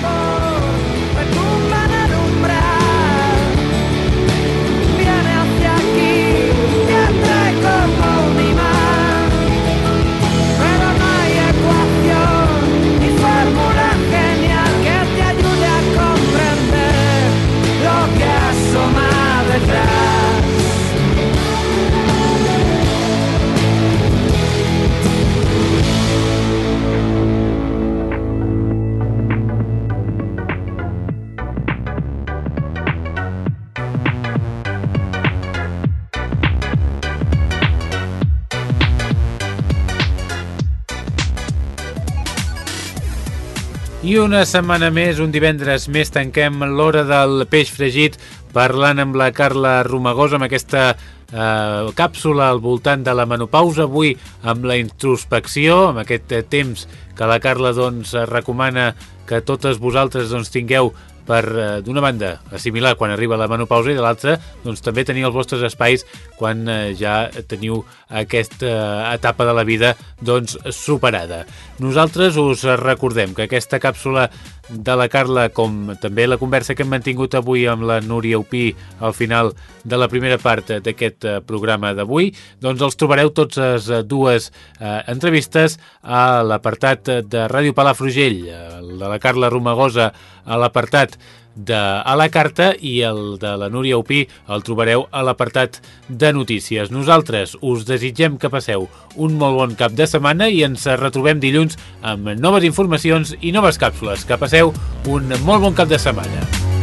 I una setmana més, un divendres més, tanquem l'hora del peix fregit parlant amb la Carla Romagosa amb aquesta eh, càpsula al voltant de la menopausa, avui amb la introspecció, amb aquest eh, temps que la Carla doncs, recomana que totes vosaltres doncs, tingueu per, eh, d'una banda, assimilar quan arriba la menopausa i de l'altra, doncs també tenir els vostres espais quan eh, ja teniu aquesta eh, etapa de la vida doncs superada. Nosaltres us recordem que aquesta càpsula de la Carla, com també la conversa que hem mantingut avui amb la Núria Upí al final de la primera part d'aquest eh, programa d'avui, doncs els trobareu tots les eh, dues eh, entrevistes a l'apartat de Ràdio Palafrugell, el de la Carla Romagosa a l'apartat de a la carta i el de la Núria Upí el trobareu a l'apartat de notícies. Nosaltres us desitgem que passeu un molt bon cap de setmana i ens retrobem dilluns amb noves informacions i noves càpsules. Que passeu un molt bon cap de setmana.